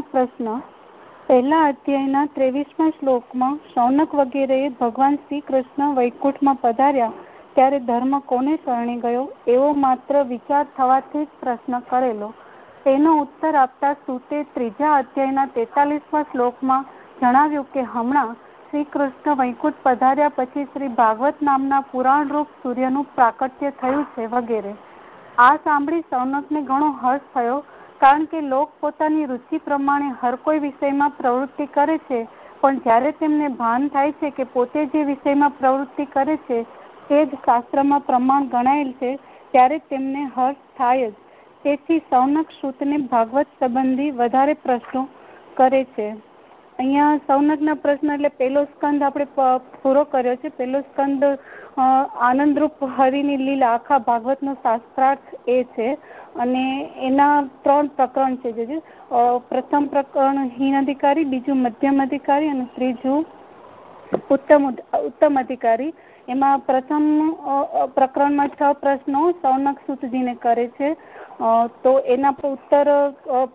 સૌનકના પ્રશ્ન, પહેલા અધ્યાયના ત્રેવીસમાં શ્લોકમાં શૌનક વગેરેએ ભગવાન શ્રી કૃષ્ણ વૈકુંઠમાં પધાર્યા ત્યારે ધર્મ કોને શરણે ગયો એવો માત્ર વિચાર થવાથી જ પ્રશ્ન કરેલો. તેનો ઉત્તર આપતા સુતે ત્રીજા અધ્યાયના તેતાલીસમાં શ્લોકમાં જણાવ્યું કે હમણાં શ્રી કૃષ્ણ વૈકુંઠ પધાર્યા પછી શ્રી ભાગવત નામના પુરાણ રૂપ સૂર્યનું પ્રાકટ્ય થયું છે વગેરે. આ સાંભળી સૌનકને ઘણો હર્ષ થયો કારણ કે લોક પોતાની રુચિ પ્રમાણે હર કોઈ વિષયમાં પ્રવૃત્તિ કરે છે, પણ જ્યારે તેમને ભાન થાય છે કે પોતે જે વિષયમાં પ્રવૃત્તિ કરે છે, તે જ શાસ્ત્રમાં પ્રમાણ ગણાયેલ છે, ત્યારે તેમને હર્ષ થાય જ. તેથી સૌનક સૂતને ભાગવત સંબંધી વધારે પ્રશ્નો કરે છે. અહીંયા સૌનકના પ્રશ્ન એટલે પહેલો સ્કંદ આપણે પૂરો કર્યો છે. પહેલો સ્કંદ આનંદરૂપ હરિની લીલા આખા ભાગવતનો શાસ્ત્રાર્થ એ છે. અને એના ત્રણ પ્રકરણ છે જે પ્રથમ પ્રકરણ હીન અધિકારી બીજું મધ્યમ અધિકારી અને ત્રીજું ઉત્તમ ઉત્તમ અધિકારી. એમાં પ્રથમ પ્રકરણમાં છ પ્રશ્નો સૌનક સુતજીને કરે છે. તો એના ઉત્તર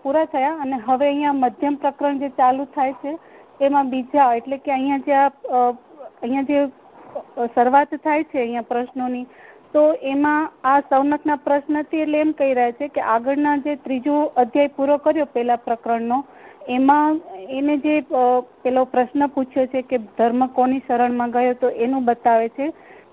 પૂરા થયા અને હવે અહીંયા મધ્યમ પ્રકરણ જે ચાલુ થાય છે, એમાં બીજા, એટલે કે અહીંયા જે અહીંયા જે શરૂઆત થાય છે અહીંયા પ્રશ્નોની, તો એમાં આ સૌનકના પ્રશ્નથી એટલે એમ કહી રહ્યા છે કે આગળના જે ત્રીજો અધ્યાય પૂરો કર્યો પહેલા પ્રકરણનો એમાં એને જે પેલો પ્રશ્ન પૂછ્યો છે કે ધર્મ કોની શરણમાં ગયો, તો એનું બતાવે છે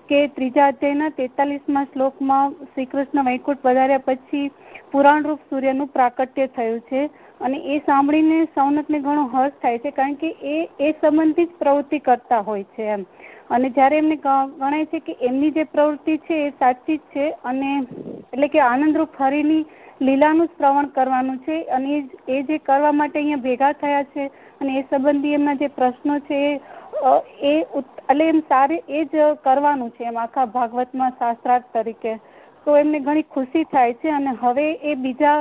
કે ત્રીજા અધ્યાયના તેતાલીસમાં શ્લોકમાં શ્રી કૃષ્ણ વૈકુંઠ વધાર્યા પછી પુરાણરૂપ સૂર્યનું પ્રાકટ્ય થયું છે અને એ સાંભળીને સૌનકને ઘણો હર્ષ થાય છે કારણ કે એ એ સંબંધિત પ્રવૃત્તિ કરતા હોય છે એમ. અને જ્યારે એમને ગણાય છે કે એમની જે પ્રવૃત્તિ છે એ સાચી જ છે અને એટલે કે આનંદરૂપ હરિની લીલાનું શ્રવણ કરવાનું છે અને એ જે કરવા માટે અહીંયા ભેગા થયા છે અને એ સંબંધી એમના જે પ્રશ્નો છે એ એટલે એમ સારે એ જ કરવાનું છે એમ આખા ભાગવતમાં શાસ્ત્રાર્થ તરીકે. તો એમને ઘણી ખુશી થાય છે અને હવે એ બીજા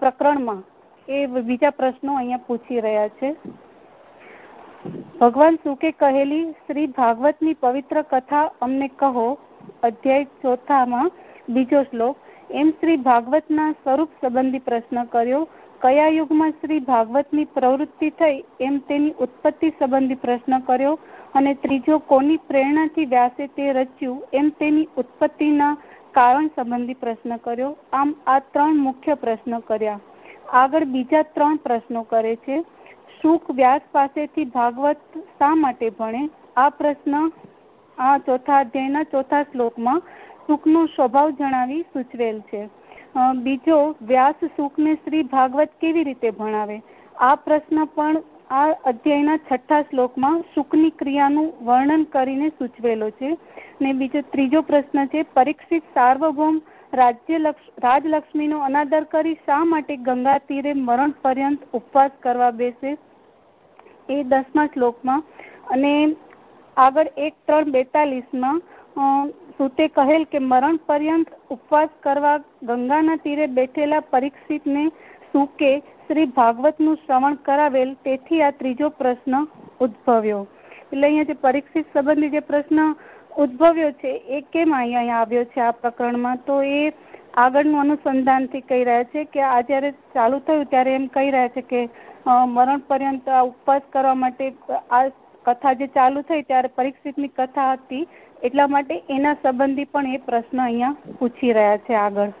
પ્રકરણમાં એ બીજા પ્રશ્નો અહીંયા પૂછી રહ્યા છે. ભગવાન સુકે કહેલી, શ્રી ભાગવતની પવિત્ર કથા અમને કહો. અધ્યાય ચોથામાં બીજો શ્લોક એમ શ્રી ભાગવતના સ્વરૂપ સંબંધી પ્રશ્ન કર્યો, કયા યુગમાં શ્રી ભાગવતની પ્રવૃત્તિ થઈ? એમ તેની ઉત્પત્તિ સંબંધી પ્રશ્ન કર્યો, અને ત્રીજો, કોની પ્રેરણાથી વ્યાસે તે રચ્યું? એમ તેની ઉત્પત્તિના કારણ સંબંધી પ્રશ્ન કર્યો. આમ આ ત્રણ મુખ્ય પ્રશ્નો કર્યા. આગળ બીજા ત્રણ પ્રશ્નો કરે છે. સુખ વ્યાસ પાસેથી ભાગવત શા માટે ભણે? આ પ્રશ્ન આ ચોથા અધ્યાયના ચોથા શ્લોકમાં સુખનો સ્વભાવ જણાવી સૂચવેલ છે. બીજો, વ્યાસ સુખને શ્રી ભાગવત કેવી રીતે ભણાવે? આ પ્રશ્ન પણ આ અધ્યાયના છઠ્ઠા શ્લોકમાં સુખની ક્રિયાનું વર્ણન કરીને સૂચવેલો છે. ને બીજો, ત્રીજો પ્રશ્ન છે, પરીક્ષિત સાર્વભૌમ રાજ્ય રાજલક્ષ્મીનો અનાદર કરી શા માટે ગંગા તીરે મરણ પર્યંત ઉપવાસ કરવા બેસે? એ દસમા શ્લોકમાં અને આગળ એક, ત્રણ, બેતાલીસમાં સુતે કહેલ કે મરણ પર્યંત ઉપવાસ કરવા ગંગાના તીરે બેઠેલા પરીક્ષિતને સુકે શ્રી ભાગવતનું શ્રવણ કરાવેલ તેથી આ ત્રીજો પ્રશ્ન ઉદ્ભવ્યો. એટલે અહીંયા જે પરીક્ષિત સંબંધી જે પ્રશ્ન ઉદ્ભવ્યો છે, એ કેમ અહીંયા આવ્યો છે આ પ્રકરણમાં? તો એ આગળનું અનુસંધાનથી કહી રહ્યા છે કે આ જ્યારે ચાલુ થયું ત્યારે એમ કહી રહ્યા છે કે મરણ પર્યંત ઉપવાસ કરવા માટે આ કથા જે ચાલુ થઈ ત્યારે પરીક્ષિતની કથા હતી એટલા માટે એના સંબંધી પણ એ પ્રશ્ન અહીંયા પૂછી રહ્યા છે આગળ.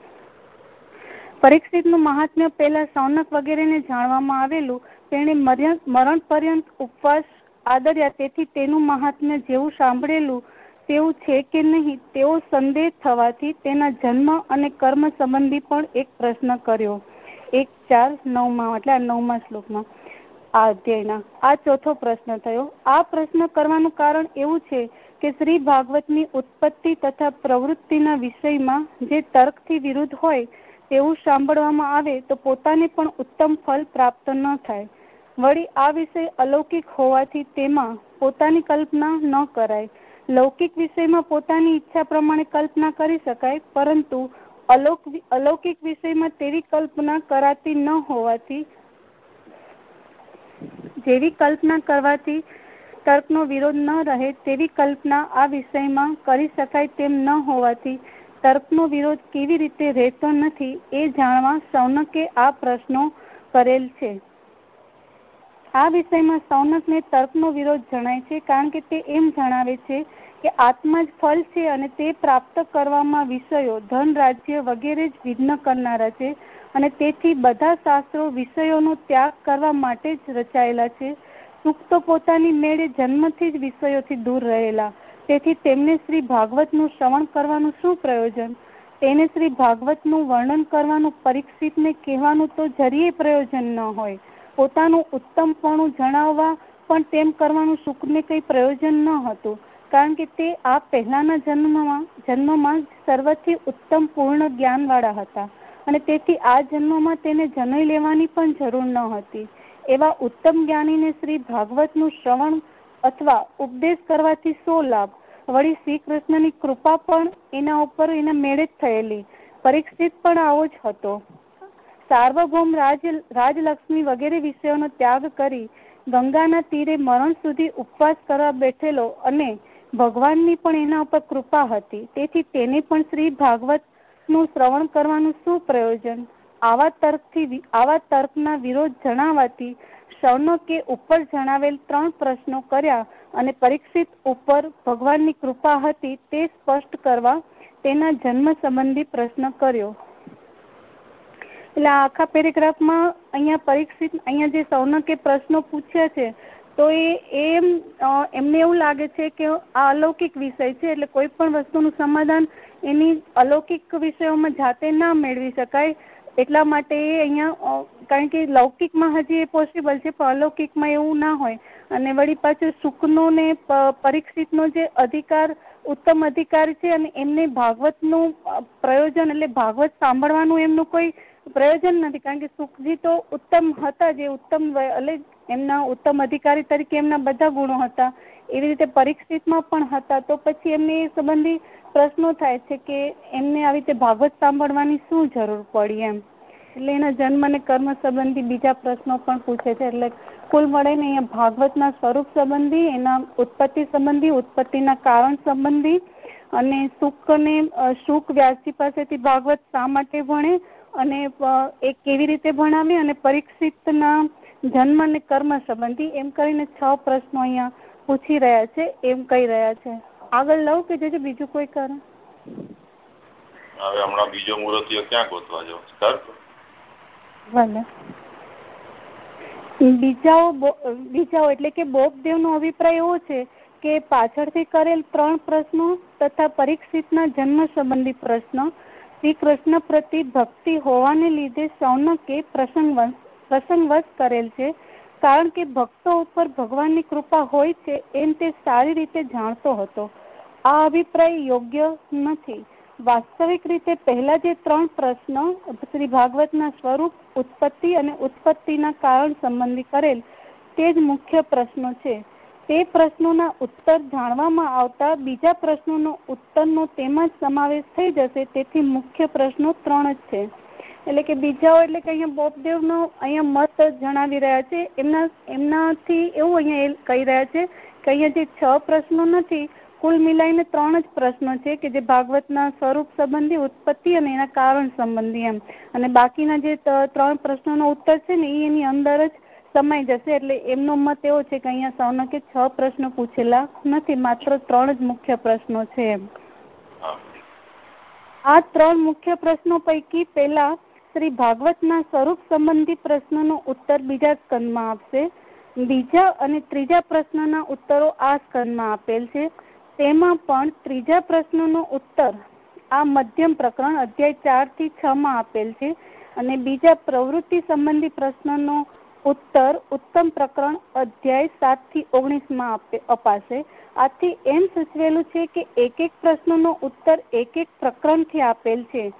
પરીક્ષિતનું મહાત્મ્ય પહેલા સૌનક વગેરેને જાણવામાં આવેલું, તેણે મરણ પર્યંત ઉપવાસ આદર્યા, તેથી તેનું મહાત્મ્ય જેવું સાંભળેલું તેવું છે કે નહીં તેવો સંદેહ થવાથી તેના જન્મ અને કર્મ સંબંધી પણ એક પ્રશ્ન કર્યો. એક, ચાર, નવમાં, એટલે આ નવમા શ્લોકમાં, આ અધ્યાયના, આ ચોથો પ્રશ્ન થયો. આ પ્રશ્ન કરવાનું કારણ એવું છે કે શ્રી ભાગવતની ઉત્પત્તિ તથા પ્રવૃત્તિના વિષયમાં જે તર્કથી વિરુદ્ધ હોય તેવું સાંભળવામાં આવે તો પોતાને પણ ઉત્તમ ફલ પ્રાપ્ત ન થાય. વળી આ વિષય અલૌકિક હોવાથી તેમાં પોતાની કલ્પના ન કરાય. લૌકિક વિષયમાં પોતાની ઈચ્છા પ્રમાણે કલ્પના કરી શકાય, પરંતુ અલૌકિક વિષયમાં તેવી કલ્પના કરાતી ન હોવાથી, જેવી કલ્પના કરવાથી તર્કનો વિરોધ ન રહે તેવી કલ્પના આ વિષયમાં કરી શકાય તેમ ન હોવાથી તર્કનો વિરોધ કેવી રીતે રહેતો નથી એ જાણવા સૌનકે આ પ્રશ્નો કરેલ છે. આ વિષયમાં સૌનકને તર્કનો વિરોધ જણાય છે કારણ કે તે એમ જણાવે છે કે આત્મા જ ફલ છે અને તે પ્રાપ્ત કરવામાં વિષયો, ધન, રાજ્ય વગેરે જ વિઘ્ન કરનારા છે અને તેથી બધા શાસ્ત્રો વિષયોનો ત્યાગ કરવા માટે જ રચાયેલા છે. સુખ તો પોતાની મેળે જન્મથી જ વિષયોથી દૂર રહેલા. તેથી તેમને શ્રી ભાગવતનું શ્રવણ કરવાનું શું પ્રયોજન? તેને શ્રી ભાગવતનું વર્ણન કરવાનું પરીક્ષિતને કહેવાનું તો જરીય પ્રયોજન ન હોય. પોતાનું ઉત્તમપણું જણાવવા પણ તેમ કરવાનું સુખને કંઈ પ્રયોજન ન હતું. કારણ કે તે આ પહેલાના જન્મમાં જન્મમાં સર્વથી ઉત્તમ પૂર્ણ જ્ઞાનવાળા હતા. અને તેથી આ જન્મમાં તેને જનોઈ લેવાની પણ જરૂર ન હતી. એવા ઉત્તમ જ્ઞાનીને શ્રી ભાગવતનું શ્રવણ અથવા ઉપદેશ કરવાથી શો લાભ? વળી શ્રી કૃષ્ણની કૃપા પણ એના ઉપર એના મેળે જ થયેલી. પરીક્ષિત પણ આવો જ હતો. સાર્વભૌમ રાજ, રાજલક્ષ્મી વગેરે વિષયોનો ત્યાગ કરી ગંગાના તીરે મરણ સુધી ઉપવાસ કરવા બેઠેલો અને ભગવાનની પણ એના ઉપર કૃપા હતી. તેથી તેને પણ શ્રી ભાગવતનું શ્રવણ કરવાનું શું પ્રયોજન? આવા તર્કથી આવા તર્કના વિરોધ જણાવાથી શૌનકે ઉપર જણાવેલ ત્રણ પ્રશ્નો કર્યા અને પરીક્ષિત ઉપર ભગવાનની કૃપા હતી તે સ્પષ્ટ કરવા તેના જન્મ સંબંધી પ્રશ્ન કર્યો. એટલે આખા પેરેગ્રાફમાં અહીંયા પરીક્ષિત, અહીંયા જે સૌનકે પ્રશ્નો પૂછ્યા છે, તો એ એમ એમને એવું લાગે છે કે આ અલૌકિક વિષય છે, એટલે કોઈ પણ વસ્તુનું સમાધાન એની અલૌકિક વિષયોમાં જાતે ના મેળવી શકાય. એટલા માટે અહીંયા કારણ કે લૌકિકમાં હજી એ પોસિબલ છે, પણ અલૌકિકમાં એવું ના હોય. અને વળી પાછું સુખનો ને પરીક્ષિતનો જે અધિકાર, ઉત્તમ અધિકાર છે અને એમને ભાગવતનું પ્રયોજન એટલે ભાગવત સાંભળવાનું એમનું કોઈ પ્રયોજન નથી. કારણ કે સુખજી તો ઉત્તમ હતા જે ઉત્તમ એટલે એમના ઉત્તમ અધિકારી તરીકે એમના બધા ગુણો હતા. એવી રીતે પરીક્ષિતમાં પણ હતા. તો પછી એમને સંબંધી પ્રશ્નો થાય છે કે એમને આવી રીતે ભાગવત સાંભળવાની શું જરૂર પડી એમ? એટલે એના જન્મ અને કર્મ સંબંધી બીજા પ્રશ્નો પણ પૂછે છે. એટલે કુલ મળે ને અહીંયા ભાગવતના સ્વરૂપ સંબંધી, એના ઉત્પત્તિ સંબંધી, ઉત્પત્તિના કારણ સંબંધી અને સુખ ને સુખ વ્યાસજી પાસેથી ભાગવત શા માટે ભણે અને એ કેવી રીતે ભણાવે અને પરીક્ષિતના જન્મ અને કર્મ સંબંધી એમ કરીને છ પ્રશ્નો અહીંયા પૂછી રહ્યા છે, એમ કહી રહ્યા છે. આગળ લઉં કે જોજો બીજું કોઈ કારણ હવે હમણાં બીજો મૂર્તિઓ ક્યાં ગોતવા જાવ ભલે. બીજાઓ બીજાઓ એટલે કે બોપદેવ નો અભિપ્રાય એવો છે કે પાછળથી કરેલ ત્રણ પ્રશ્નો તથા પરીક્ષિતના જન્મ સંબંધી પ્રશ્નો શ્રી કૃષ્ણ પ્રતિ ભક્તિ હોવાને લીધે સૌનકે પ્રસંગ પ્રસંગવશ કરેલ છે. કારણ કે ભક્તો ઉપર ભગવાનની કૃપા હોય છે એમ તે સારી રીતે જાણતો હતો. આ અભિપ્રાય યોગ્ય નથી. વાસ્તવિક રીતે પહેલા જે ત્રણ પ્રશ્નો શ્રી ભાગવતના સ્વરૂપ, ઉત્પત્તિ અને ઉત્પત્તિના કારણ સંબંધી કરેલ તે જ મુખ્ય પ્રશ્નો છે. તે પ્રશ્નોના ઉત્તર જાણવામાં આવતા બીજા પ્રશ્નોનો ઉત્તરનો તેમાં જ સમાવેશ થઈ જશે, તેથી મુખ્ય પ્રશ્નો ત્રણ જ છે. એટલે કે બીજાઓ એટલે કે અહીંયા બોપદેવનો અહીંયા મત જણાવી રહ્યા છે. એમના એમનાથી એવું અહીંયા કહી રહ્યા છે કે અહીંયા જે છ પ્રશ્નો નથી કુલ મિલાઈને ત્રણ જ પ્રશ્નો છે કે જે ભાગવતના સ્વરૂપ સંબંધી ઉત્પત્તિ અને એના કારણ સંબંધી એમ. અને બાકીના જે ત્રણ પ્રશ્નોનો ઉત્તર છે ને એ એની અંદર જ સમાઈ જશે. એટલે એમનો મત એવો છે કે અહીંયા સૌનકે છ પ્રશ્નો પૂછેલા નથી માત્ર ત્રણ જ મુખ્ય પ્રશ્નો છે એમ. આ ત્રણ મુખ્ય પ્રશ્નો પૈકી પહેલા શ્રી ભાગવતના સ્વરૂપ સંબંધી પ્રશ્નનો ઉત્તર બીજા સ્કંદમાં આપશે. બીજા અને ત્રીજા પ્રશ્નના ઉત્તરો આ સ્કંદમાં આપેલ છે. તેમાં પણ ત્રીજા પ્રશ્નનો ઉત્તર આ મધ્યમ પ્રકરણ અધ્યાય ચારથી છ માં આપેલ છે અને બીજા પ્રવૃત્તિ સંબંધી પ્રશ્નનો ઉત્તર ઉત્તમ પ્રકરણ અધ્યાય સાતથી ઓગણીસમાં અપાશે. આથી એમ સૂચવેલું છે કે એક એક પ્રશ્નનો ઉત્તર એક એક પ્રકરણથી આપેલ છે.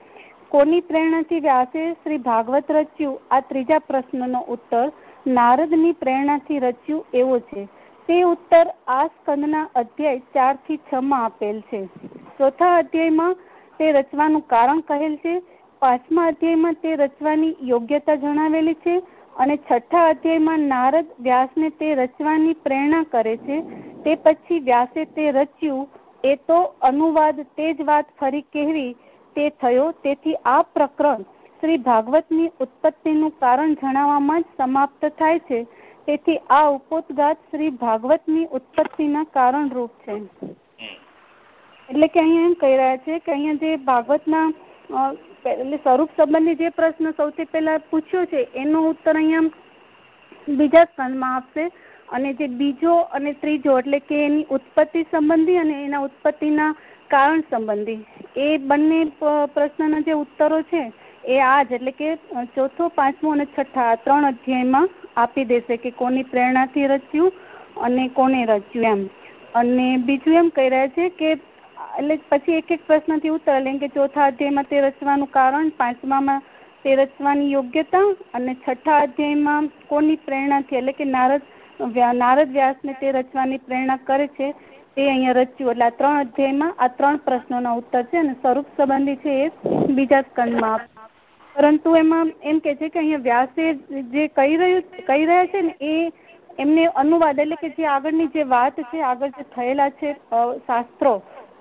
કોની પ્રેરણાથી વ્યાસે? શ્રી ભાગવત રચ્યું. આ ત્રીજા પ્રશ્નનો ઉત્તર નારદની પ્રેરણાથી રચ્યું એવો છે. તે ઉત્તર આ સ્કંદના અધ્યાય ચારથી છ માં આપેલ છે. ચોથા અધ્યાયમાં તે રચવાનું કારણ કહેલ છે. પાંચમા અધ્યાયમાં તે રચવાની યોગ્યતા જણાવેલી છે અને છઠ્ઠા અધ્યાયમાં નારદ વ્યાસને તે રચવાની પ્રેરણા કરે છે. તે પછી વ્યાસે તે રચ્યું. એ તો અનુવાદ તે જ વાત ફરી કહેવી તે થયો. તેથી આ પ્રકરણ શ્રી ભાગવતની ઉત્પત્તિનું કારણ જણાવવામાં જ સમાપ્ત થાય છે. તેથી આ ઉપોદગાત શ્રી ભાગવતની ઉત્પત્તિના કારણ રૂપ છે. એટલે કે અહીંયા એમ કહી રહ્યા છે કે અહીંયા જે ભાગવતના એટલે સ્વરૂપ સંબંધી જે પ્રશ્ન સૌથી પહેલા પૂછ્યો છે, એનો ઉત્તર અહીંયા બીજા સ્કંદમાં આપશે. અને જે બીજો અને ત્રીજો, એટલે કે એની ઉત્પત્તિ સંબંધી અને એના ઉત્પત્તિના કારણ સંબંધી. એ બંને પ્રશ્નના જે ઉત્તરો છે, એ આ જ એટલે કે ચોથો, પાંચમો અને છઠ્ઠા ત્રણ અધ્યાયમાં આપી દેશે કે કોની પ્રેરણાથી રચ્યું અને કોને રચ્યું એમ. અને બીજું એમ કહી રહ્યા છે કે, એટલે પછી એક એક પ્રશ્નથી ઉત્તર એટલે કે ચોથા અધ્યાયમાં તે રચવાનું કારણ, પાંચમામાં તે રચવાની યોગ્યતા અને છઠ્ઠા અધ્યાયમાં કોની પ્રેરણાથી એટલે કે નારદ નારદ વ્યાસને તે રચવાની પ્રેરણા કરે છે તે અહીંયા રચ્યું. એટલે આ ત્રણ અધ્યાયમાં આ ત્રણ પ્રશ્નોના ઉત્તર છે અને સ્વરૂપ સંબંધી છે એ બીજા સ્કંદમાં. પરંતુ એમાં એમ કે છે કે અહીંયા વ્યાસે જે કહી રહ્યું કહી રહ્યા છે ને, એ એમને અનુવાદ એટલે કે જે આગળની જે વાત છે, આગળ જે થયેલા છે શાસ્ત્રો,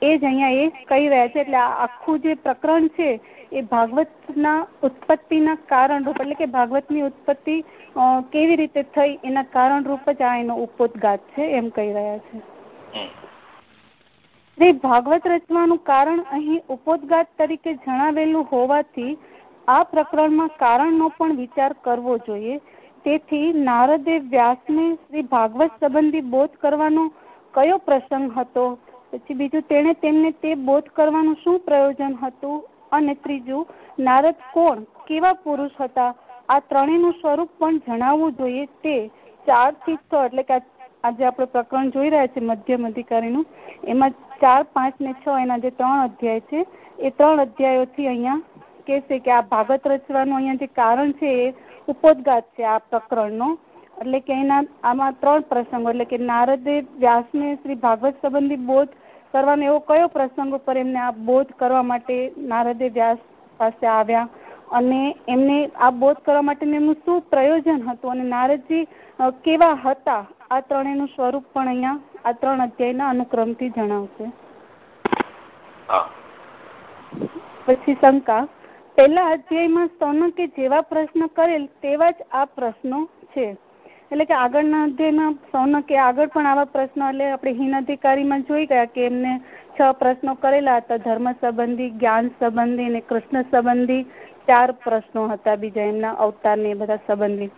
એ જ અહીંયા એ કહી રહ્યા છે. એટલે આખું જે પ્રકરણ છે, એ ભાગવતના ઉત્પત્તિના કારણરૂપ એટલે કે ભાગવતની ઉત્પત્તિ કેવી રીતે થઈ એના કારણરૂપ જ આ એનો ઉપોદગાત છે, એમ કહી રહ્યા છે. શ્રી ભાગવત રચવાનું કારણ અહીં ઉપોદગાત તરીકે જણાવેલું હોવાથી આ પ્રકરણમાં કારણનો પણ વિચાર કરવો જોઈએ. તેથી નારદે વ્યાસને શ્રી ભાગવત સંબંધી બોધ કરવાનો કયો પ્રસંગ હતો? પછી બીજું તેણે તેમને તે બોધ કરવાનું શું પ્રયોજન હતું? અને ત્રીજું, નારદ કોણ? કેવા પુરુષ હતા? આ ત્રણેયનું સ્વરૂપ પણ જણાવવું જોઈએ. તે ચારથી છ, એટલે કે આજે આપણે પ્રકરણ જોઈ રહ્યા છીએ મધ્યમ અધિકારીનું. એમાં ચાર, પાંચ ને છ એના જે ત્રણ અધ્યાય છે, એ ત્રણ અધ્યાયોથી અહીંયા કહેશે કે આ ભાગત રચવાનું અહીંયા જે કારણ છે એ ઉપોદગાત છે આ પ્રકરણનો. એટલે કે એના, આમાં ત્રણ પ્રસંગો, એટલે કે નારદે વ્યાસને શ્રી ભાગવત સંબંધી બોધ કરવાનો એવો કયો પ્રસંગ ઉપર એમને આ બોધ કરવા માટે નારદે વ્યાસ પાસે આવ્યા? અને એમને આ બોધ કરવા માટે એમનું શું પ્રયોજન હતું? અને નારદજી કેવા હતા? આ ત્રણેયનું સ્વરૂપ પણ અહીંયા આ ત્રણ અધ્યાયના અનુક્રમથી જણાવશે. પછી શંકા. પહેલા અધ્યાયમાં સૌનકે જેવા પ્રશ્ન કરેલ તેવા જ આ પ્રશ્નો છે. એટલે કે આગળના અધ્યાયમાં સૌનકે આગળ પણ આવા પ્રશ્નો એટલે આપણે હિન અધિકારીમાં જોઈ ગયા કે એમને છ પ્રશ્નો કરેલા હતા. ધર્મ સંબંધી જ્ઞાન સંબંધી અને કૃષ્ણ સંબંધી. ચાર પ્રશ્નો હતા બીજા એમના અવતાર ને બધા સંબંધિત.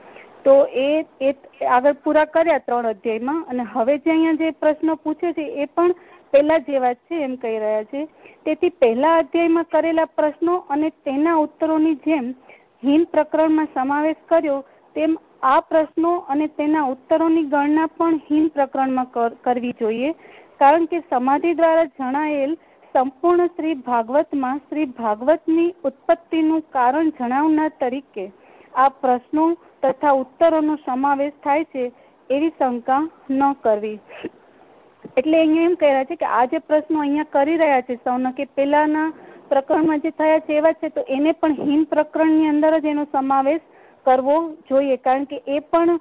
તો એ એ આગળ પૂરા કર્યા ત્રણ અધ્યાયમાં અને હવે જે અહીંયા જે પ્રશ્નો પૂછે છે એ પણ પહેલા જેવા છે એમ કહી રહ્યા છે. તેથી પહેલા અધ્યાયમાં કરેલા પ્રશ્નો અને તેના ઉત્તરોની જેમ હિન પ્રકરણમાં સમાવેશ કર્યો તેમ આ પ્રશ્નો અને તેના ઉત્તરોની ગણના પણ હિન પ્રકરણમાં કરવી જોઈએ. કારણ કે સમાધિ દ્વારા જણાયેલ સંપૂર્ણ શ્રી ભાગવતમાં શ્રી ભાગવતની ઉત્પત્તિનું કારણ જણાવનાર તરીકે આ પ્રશ્નો તથા ઉત્તરોનો સમાવેશ થાય છે એવી શંકા ન કરવી. એટલે અહીંયા એમ કહી રહ્યા છે કે આ જે પ્રશ્નો અહીંયા કરી રહ્યા છે સૌના કે પેલાના પ્રકરણમાં જે થયા છે એવા છે તો એને પણ હિન પ્રકરણની અંદર જ એનો સમાવેશ કરવો જોઈએ કારણ કે એ પણ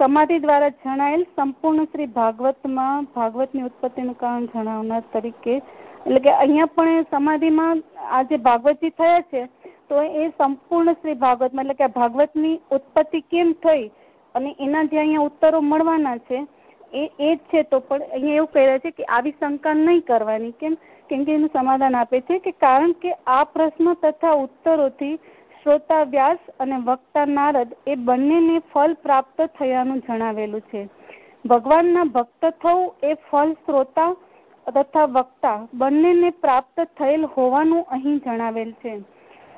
સમાધિ દ્વારા જણાયેલ સંપૂર્ણ શ્રી ભાગવતમાં, ભાગવતની ઉત્પત્તિનું કારણ જણાવનાર તરીકે, એટલે કે અહીંયા પણ સમાધિમાં આ જે ભાગવતજી થયા છે, તો એ સંપૂર્ણ શ્રી ભાગવતમાં, એટલે કે ભાગવતની ઉત્પત્તિ કેમ થઈ અને એના જે અહીંયા ઉત્તરો મળવાના છે, એ એ જ છે, તો પણ અહીંયા એવું કહી છે કે આવી શંકા નહીં કરવાની. કેમ? કેમ કે એનું સમાધાન આપે છે કે કારણ કે આ પ્રશ્ન તથા ઉત્તરોથી શ્રોતા વ્યાસ અને વક્તા નારદ એ બંનેને ફળ પ્રાપ્ત થયાનું જણાવેલું છે. ભગવાનના ભક્ત થવું એ ફળ શ્રોતા તથા વક્તા બંનેને પ્રાપ્ત થયેલ હોવાનું અહીં જણાવેલ છે.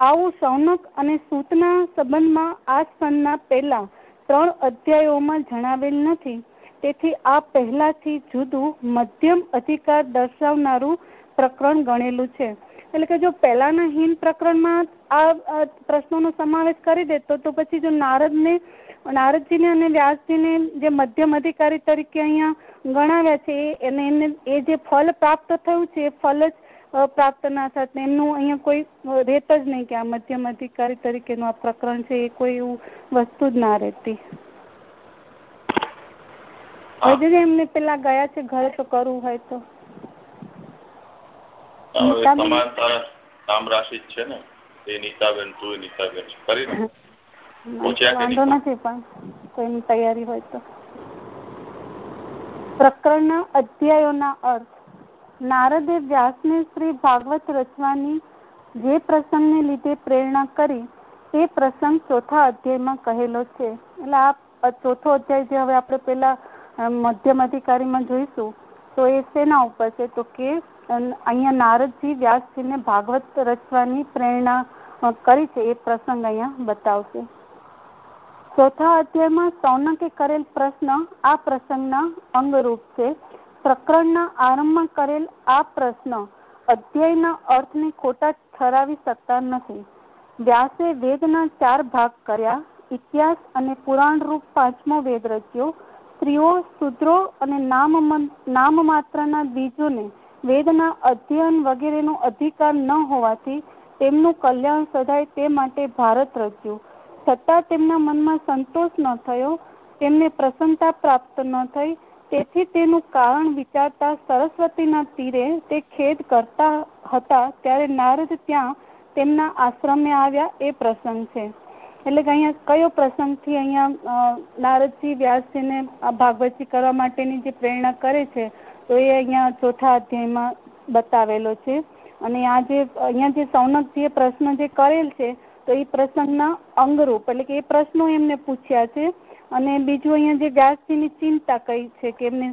આવું સૌનક અને સૂતના સંબંધમાં આ સ્કંદના પહેલા ત્રણ અધ્યાયોમાં જણાવેલ નથી. તેથી આ પહેલાથી જુદું મધ્યમ અધિકાર દર્શાવનારું પ્રકરણ ગણેલું છે. એટલે કે જો પહેલાના હિન પ્રકરણમાં આ પ્રશ્નોનો સમાવેશ કરી દેતો તો પછી જો નારદને નારદજીને અને વ્યાસજીને જે મધ્યમ અધિકારી તરીકે અહીંયા ગણાવ્યા છે એને એને એ જે ફળ પ્રાપ્ત થયું છે એ ફલ જ પ્રાપ્ત ના થાય એમનું અહીંયા કોઈ રહેત જ નહીં કે આ મધ્યમ અધિકારી તરીકેનું આ પ્રકરણ છે એ કોઈ એવું વસ્તુ જ ના રહેતી. હજુ એમને પેલા ગયા છે ઘરે તો કરવું હોય તો. રાશિ છે ને? એ નીતાબેન તું નીતાબેન કરી વાંધો નથી પણ કોઈની તૈયારી હોય તો. પ્રકરણના અધ્યાયોના અર્થ. નારદે વ્યાસને શ્રી ભાગવત રચવાની જે પ્રસંગને લીધે પ્રેરણા કરી તે પ્રસંગ ચોથા અધ્યાયમાં કહેલો છે. એટલે આ ચોથો અધ્યાય જે હવે આપણે પેલા મધ્યમ અધિકારીમાં જોઈશું તો એ શેના ઉપર છે? તો કે અહીંયા નારદજી વ્યાસજીને ભાગવત રચવાની પ્રેરણા કરી છે. એ પ્રસંગ અહીંયા બતાવશે. ચોથા અધ્યાયમાં સૌનકે કરેલ પ્રશ્ન આ પ્રસંગના અંગરૂપ છે. પ્રકરણના આરંભમાં કરેલ આ પ્રશ્ન અધ્યાયના અર્થને ખોટા ઠરાવી શકતા નથી. વ્યાસે વેદના ચાર ભાગ કર્યા. ઇતિહાસ અને પુરાણ રૂપ પાંચમો વેદ રચ્યો. સ્ત્રીઓ, શુદ્રો અને નામ માત્રના બીજોને વેદના અધ્યયન વગેરેનો અધિકાર ન હોવાથી તેમનું કલ્યાણ સદાય તે માટે ભારત રચ્યું. છતાં તેમના મનમાં સંતોષ ન થયો, તેમને પ્રસન્નતા પ્રાપ્ત ન થઈ, તેથી તેનું કારણ વિચારતા સરસ્વતીના તીરે તે ખેદ કરતા હતા ત્યારે નારદ ત્યાં તેમના આશ્રમે આવ્યા એ પ્રસંગ છે. એટલે કે અહીંયા કયો પ્રસંગથી અહીંયા નારદજી વ્યાસજીને ભાગવતજી કરવા માટેની જે પ્રેરણા કરે છે, તો એ અહીંયા ચોથા અધ્યાયમાં બતાવેલો છે. અને આ જે, અહીંયા જે સૌનકજીએ પ્રશ્ન જે કરેલ છે, તો એ પ્રસંગના અંગરૂપ, એટલે કે એ પ્રશ્નો એમને પૂછ્યા છે. અને બીજું અહીંયા જે વ્યાસજીની ચિંતા કઈ છે, કે એમને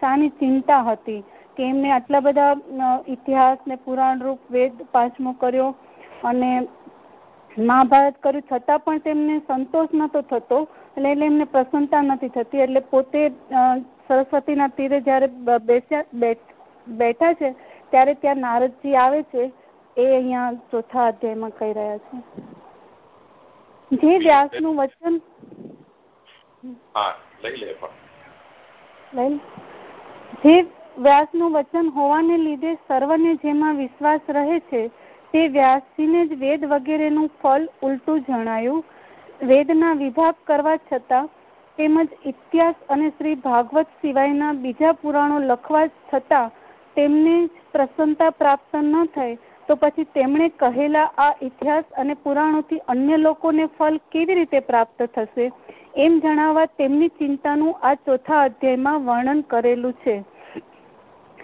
શાની ચિંતા હતી, કે એમને આટલા બધા ઇતિહાસ ને પુરાણ રૂપ વેદ પાંચમો કર્યો, અને મહાભારત કર્યું, છતાં પણ તેમને સંતોષ નતો થતો, એટલે એટલે એમને પ્રસન્નતા નથી થતી, એટલે પોતે સરસ્વતીના તીરે જ્યારે બેસ્યા બેઠા છે ત્યારે ત્યાં નારદજી આવે છે એ અહીંયા ચોથા અધ્યાયમાં કહી રહ્યા છે. જે વ્યાસનું વચન જે વ્યાસનું વચન હોવાને લીધે સર્વને જેમાં વિશ્વાસ રહે છે તે વ્યાસજીને જ વેદ વગેરેનું ફળ ઉલટું જણાયું. વેદના વિભાગ કરવા છતાં તેમજ ઇતિહાસ અને શ્રી ભાગવત સિવાયના બીજા પુરાણો લખવા છતાં તેમને પ્રસન્નતા પ્રાપ્ત ન થઈ, તો પછી તેમણે કહેલા, આ ઇતિહાસ અને પુરાણોથી અન્ય લોકોને ફલ કેવી રીતે પ્રાપ્ત થશે? એમ જણાવવા તેમની ચિંતાનું આ ચોથા અધ્યાયમાં વર્ણન કરેલું છે.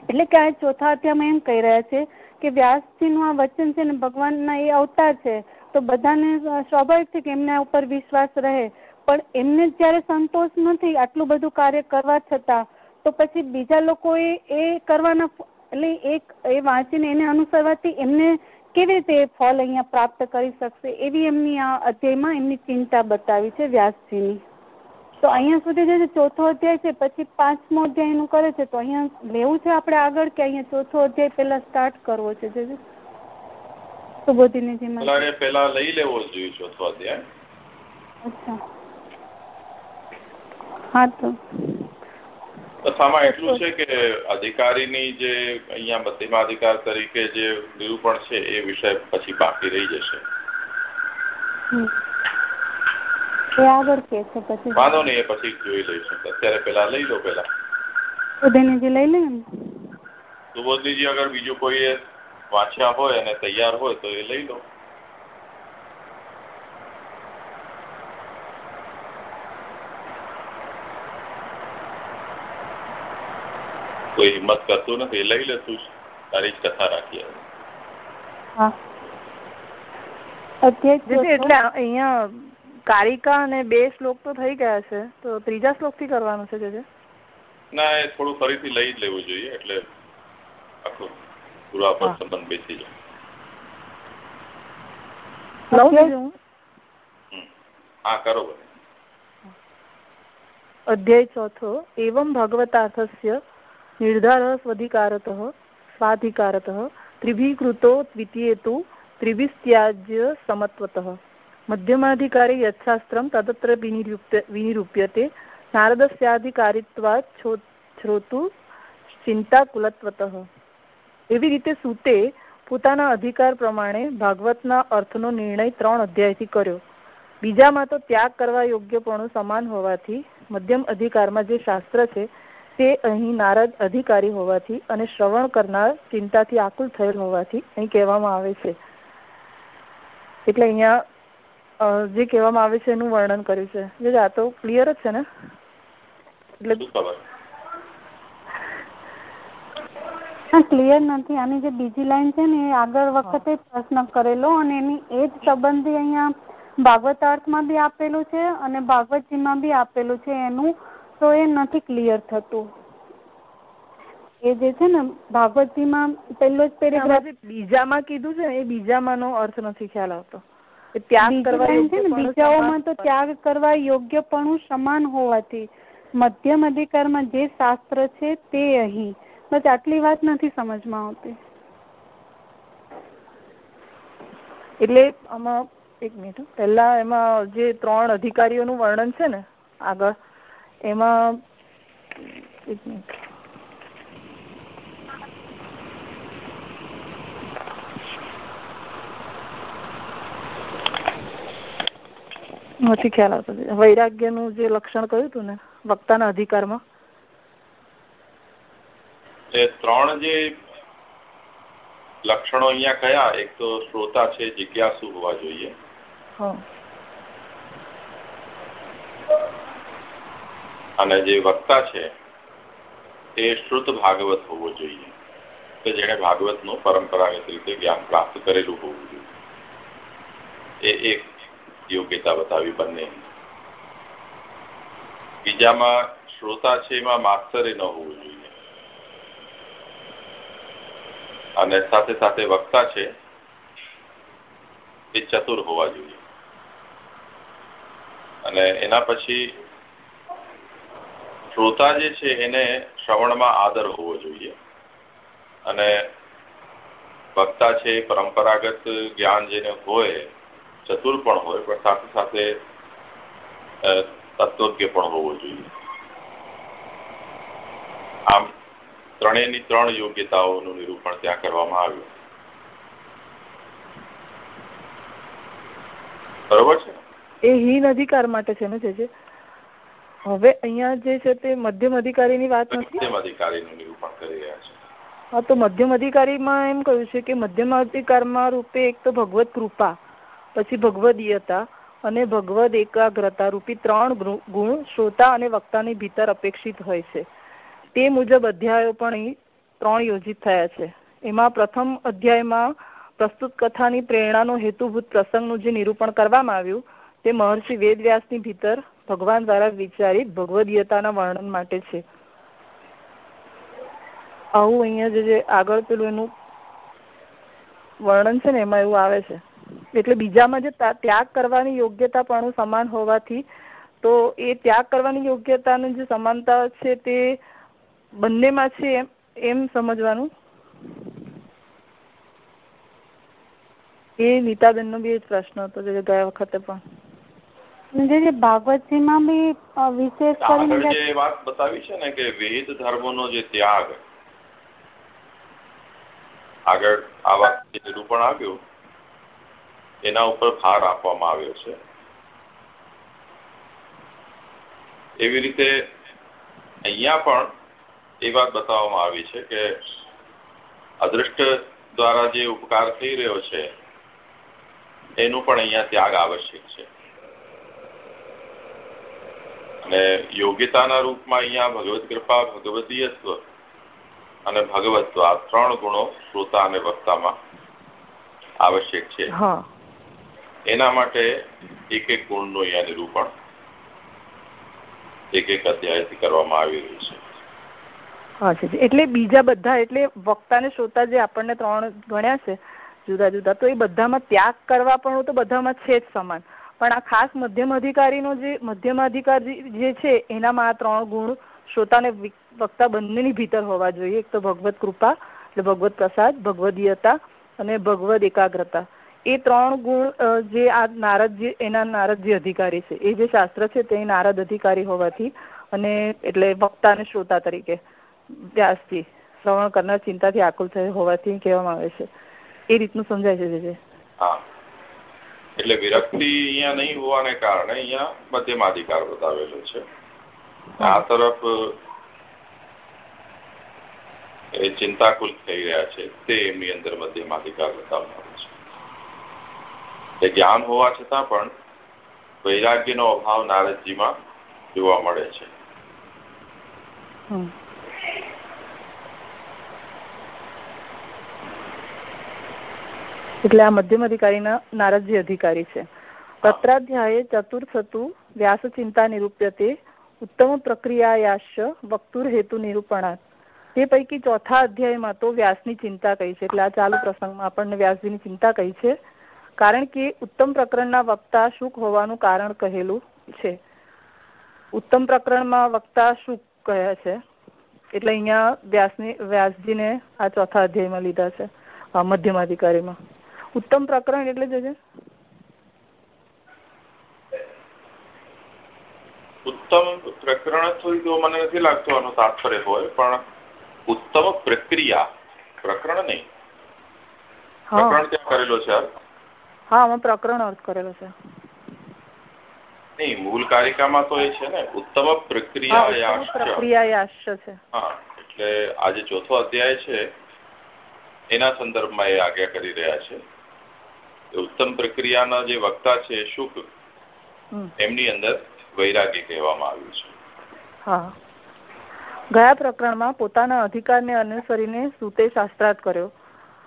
એટલે કે આ ચોથા અધ્યાયમાં એમ કહી રહ્યા છે કે વ્યાસજીનું આ વચન છે ને ભગવાનના એ અવતાર છે, તો બધાને સ્વાભાવિક છે કે એમના ઉપર વિશ્વાસ રહે. પણ એમને જયારે સંતોષ નથી આટલું બધું કાર્ય કરવા છતાં તો પછી બીજા લોકોએ એ કરવાના એટલે એક એ વાંચીને એને અનુસરવાથી એમને કેવી રીતે ફળ અહીંયા પ્રાપ્ત કરી શકશે એવી એમની આ અધ્યાયમાં એમની ચિંતા બતાવી છે વ્યાસજીની. તો અહીંયા સુધી જે ચોથો અધ્યાય છે પછી પાંચમો અધ્યાયનું કરે છે તો અહીંયા લેવું છે આપણે આગળ કે અહીંયા ચોથો અધ્યાય પેલા સ્ટાર્ટ કરવો છે જે સુબોધિની પહેલા લઈ લેવો જોઈએ ચોથો અધ્યાય. અચ્છા. હા તો. કથામાં એટલું છે કે અધિકારીની જે અહીંયા મધ્યમાધિકાર તરીકે જે નિરૂપણ છે એ વિષય પછી બાકી રહી જશે. વાંધો નહીં એ પછી જોઈ લઈશું. અત્યારે પેલા લઈ લો પેલા સુધીનીજી લઈ સુબોધનીજી અગર બીજું કોઈ વાંચ્યા હોય અને તૈયાર હોય તો એ લઈ લો. કોઈ હિંમત કરતું નથી. લઈ લે તું તારી જ કથા રાખી એટલે અહીંયા કારિકા અને બે શ્લોક તો થઈ ગયા છે. તો ત્રીજા શ્લોકથી કરવાનું છે જે ના એ થોડું ફરીથી લઈ જ લેવું જોઈએ. એટલે આખું પૂરા પર સંબંધ બેસી જાય. હા? કરો અધ્યાય ચોથો. એવમ ભગવતાર્થस्य निर्धारः स्वधिकारतः स्वाधिकारतः त्रिभिः कृतो द्वितीये तु त्रिभिस्त्याज्य समत्वतः मध्यमाधिकारे यच्छास्त्रं तदत्र विनिरूप्य विनिरूप्यते નારદસ્યાધિકારિત્વાત શ્રોતુ ચિંતાકુલત્વતઃ એવી રીતે સૂતે પોતાના અધિકાર પ્રમાણે ભાગવતના અર્થનો નિર્ણય ત્રણ અધ્યાયથી કર્યો બીજામાં તો ત્યાગ કરવા યોગ્યપણું સમાન હોવાથી મધ્યમ અધિકારમાં જે શાસ્ત્ર છે તે અહીં નારદ અધિકારી હોવાથી અને શ્રવણ કરનાર ચિંતાથી આકુલ થયેલ હોવાથી અહીં કહેવામાં આવે છે. એટલે અહીંયા જે કહેવામાં આવે છે એનું વર્ણન કર્યું છે. જે આ તો ક્લિયર જ છે ને? એટલે ક્લિયર નથી. આની જે બીજી લાઈન છે ને એ આગળ વખતે પ્રશ્ન કરેલો અને એની એ જ સંબંધી અહીંયા ભાગવત અર્થમાં બી આપેલું છે અને ભાગવતજીમાં બી આપેલું છે એનું તો એ નથી ક્લિયર થતું. એ જે છે ને ભાગવતજીમાં પહેલો જ પેરેગ્રાફ બીજામાં કીધું છે ને એ બીજામાં નો અર્થ નથી ખ્યાલ આવતો. ત્યાગ કરવા છે ને બીજાઓમાં તો ત્યાગ કરવા યોગ્યપણું સમાન હોવાથી મધ્યમ અધિકારમાં જે શાસ્ત્ર છે તે અહીં. બસ આટલી વાત નથી સમજમાં આવતી. એટલે આમાં એક મિનિટ પહેલા એમાં જે ત્રણ અધિકારીઓનું વર્ણન છે ને આગળ. એમાં એક મિનિટ નથી ખ્યાલ આવતો. વૈરાગ્યનું જે લક્ષણ કહ્યું હતું ને વક્તાના અધિકારમાં. એ ત્રણ જે લક્ષણો અહિયાં કયા એક તો શ્રોતા છે જિજ્ઞાસુ હોવા જોઈએ. અને જે વક્તા છે, એ શ્રુત ભાગવત હોવો જોઈએ. કે જેને ભાગવતનું પરંપરાગત રીતે જ્ઞાન પ્રાપ્ત કરેલું હોવું જોઈએ. એ એક યોગ્યતા બતાવી બંને. બીજામાં શ્રોતા છે એમાં માસ્તરે ન હોવું જોઈએ. અને સાથે સાથે વક્તા છે, એ ચતુર હોવા જોઈએ. અને એના પછી શ્રોતા જે છે એને શ્રવણમાં આદર હોવો જોઈએ. અને વક્તા છે, પરંપરાગત જ્ઞાન જેને હોય, ચતુર પણ હોય, પણ સાથે સાથે તત્વજ્ઞ પણ હોવો જોઈએ. આમ ત્રણેયની ત્રણ યોગ્યતાઓનું નિરૂપણ ત્યાં કરવામાં આવ્યું. બરોબર છે? એ હીન અધિકાર માટે છે ને જે હવે અહીંયા જે છે તે મધ્યમ અધિકારીની વાત નથી? મધ્યમ અધિકારીનું નિરૂપણ કરી રહ્યા છે. હા તો મધ્યમ અધિકારીમાં એમ કહ્યું છે કે મધ્યમ અધિકારમાં રૂપે એક તો ભગવત કૃપા પછી ભગવદીયતા અને ભગવદ એકાગ્રતા રૂપી ત્રણ ગુણ શ્રોતા અને વક્તાની ભીતર અપેક્ષિત હોય છે. તે મુજબ અધ્યાયો પણ અહીં ત્રણ યોજિત થયા છે. એમાં પ્રથમ અધ્યાયમાં પ્રસ્તુત કથાની પ્રેરણાનો હેતુભૂત પ્રસંગનું જે નિરૂપણ કરવામાં આવ્યું તે મહર્ષિ વેદવ્યાસની ભીતર ભગવાન દ્વારા વિચારિત ભગવદીયતાના વર્ણન માટે છે. આવું અહીંયા જે આગળ પેલું એનું વર્ણન છે ને એમાં એવું આવે છે. એટલે બીજામાં જે ત્યાગ કરવાની યોગ્યતા પણ સમાન હોવાથી તો એ ત્યાગ કરવાની યોગ્યતાની જે સમાનતા છે તે બંનેમાં છે એમ એમ સમજવાનું. એ નીતાબેનનો બી પ્રશ્ન હતો ગયા વખતે પણ. ભાગવતજીમાં બી વિશેષ કરીને જે વાત બતાવી છે ને કે વેદ ધર્મનો જે ત્યાગ આગળ આ વાત નિરૂપણ આવ્યું એના ઉપર ભાર આપવામાં આવ્યો છે. એવી રીતે અહીંયા પણ એ વાત બતાવવામાં આવી છે કે અદૃષ્ટ દ્વારા જે ઉપકાર થઈ રહ્યો છે એનું પણ અહીંયા ત્યાગ આવશ્યક છે. અને યોગ્યતાના રૂપમાં અહીંયા ભગવત કૃપા ભગવદીયત્વ અને ભગવત્વ આ ત્રણ ગુણો શ્રોતા અને વક્તામાં આવશ્યક છે. એના માટે એક એક ગુણનું અહીંયા નિરૂપણ એક એક અધ્યાયથી કરવામાં આવી રહ્યું છે. એટલે બીજા બધા એટલે વક્તા ને શ્રોતા જે આપણને ત્રણ ગણ્યા છે જુદા જુદા તો એ બધામાં ત્યાગ કરવા પણ તો બધામાં છે જ સમાન. પણ આ ખાસ મધ્યમ અધિકારીનો જે, મધ્યમ અધિકાર જે છે, એનામાં આ ત્રણ ગુણ શ્રોતા ને વક્તા બંનેની ભીતર હોવા જોઈએ. એક તો ભગવત કૃપા, એટલે ભગવત પ્રસાદ, ભગવદીયતા અને ભગવદ એકાગ્રતા. એ ત્રણ ગુણ જે આ નારદજી, એના નારદજી અધિકારી છે. એ જે શાસ્ત્ર છે તે નારદ અધિકારી હોવાથી અને એટલે વક્તા અને શ્રોતા તરીકે વ્યાસજી, શ્રવણ કરનાર ચિંતાથી આકુલ થયો હોવાથી કહેવામાં આવે છે. એ રીતનું સમજાય છે જે એટલે વિરક્તિ અહીંયા નહીં હોવાને કારણે અહીંયા મધ્યમાધિકાર બતાવેલો છે. આ તરફ એ ચિંતાકુલ થઈ રહ્યા છે તે એમની અંદર મધ્યમાધિકાર આવે છે. એ જ્ઞાન હોવા છતાં પણ વૈરાગ્યનો અભાવ નારદજીમાં જોવા મળે છે. એટલે આ મધ્યમ અધિકારીના નારદજી અધિકારી છે. તત્રાધ્યાયે ચતુર્થતું વ્યાસચિંતા નિરૂપ્યતે ઉત્તમ પ્રક્રિયાયાશ વક્તુર હેતુ નિરૂપણાત. તે પૈકી ચોથા અધ્યાયમાં તો વ્યાસની ચિંતા કહી છે. એટલે આ ચાલુ પ્રસંગમાં આપણને વ્યાસજીની ચિંતા કહી છે. કારણ કે ઉત્તમ પ્રકરણના વક્તા શુક હોવાનું કારણ કહેલું છે. ઉત્તમ પ્રકરણમાં વક્તા શુક કહે છે. એટલે અહીંયા વ્યાસની, વ્યાસજીને આ ચોથા અધ્યાયમાં લીધા છે. મધ્યમ અધિકારીમાં. ઉત્તમ પ્રકરણ એટલે છે ઉત્તમ પ્રકરણ તો મને નથી લાગતું આનું તાત્પર્ય હોય પણ ઉત્તમ પ્રક્રિયા પ્રકરણ નહીં. પ્રકરણ ત્યાં કરેલો છે? હા આમાં પ્રકરણ અર્થ કરેલો છે. નહીં મૂળ કારિકામાં તો એ છે ને ઉત્તમ પ્રક્રિયા છે. હા એટલે આજે ચોથો અધ્યાય છે. એના સંદર્ભમાં એ આજ્ઞા કરી રહ્યા છે. ઉત્તમ પ્રક્રિયાના જે વક્તા છે શુક એમની અંદર વૈરાગી કહેવામાં આવ્યું છે. હા. ગયા પ્રકરણમાં પોતાના અધિકારને અનુસરીને સુતે શાસ્ત્રાર્થ કર્યો.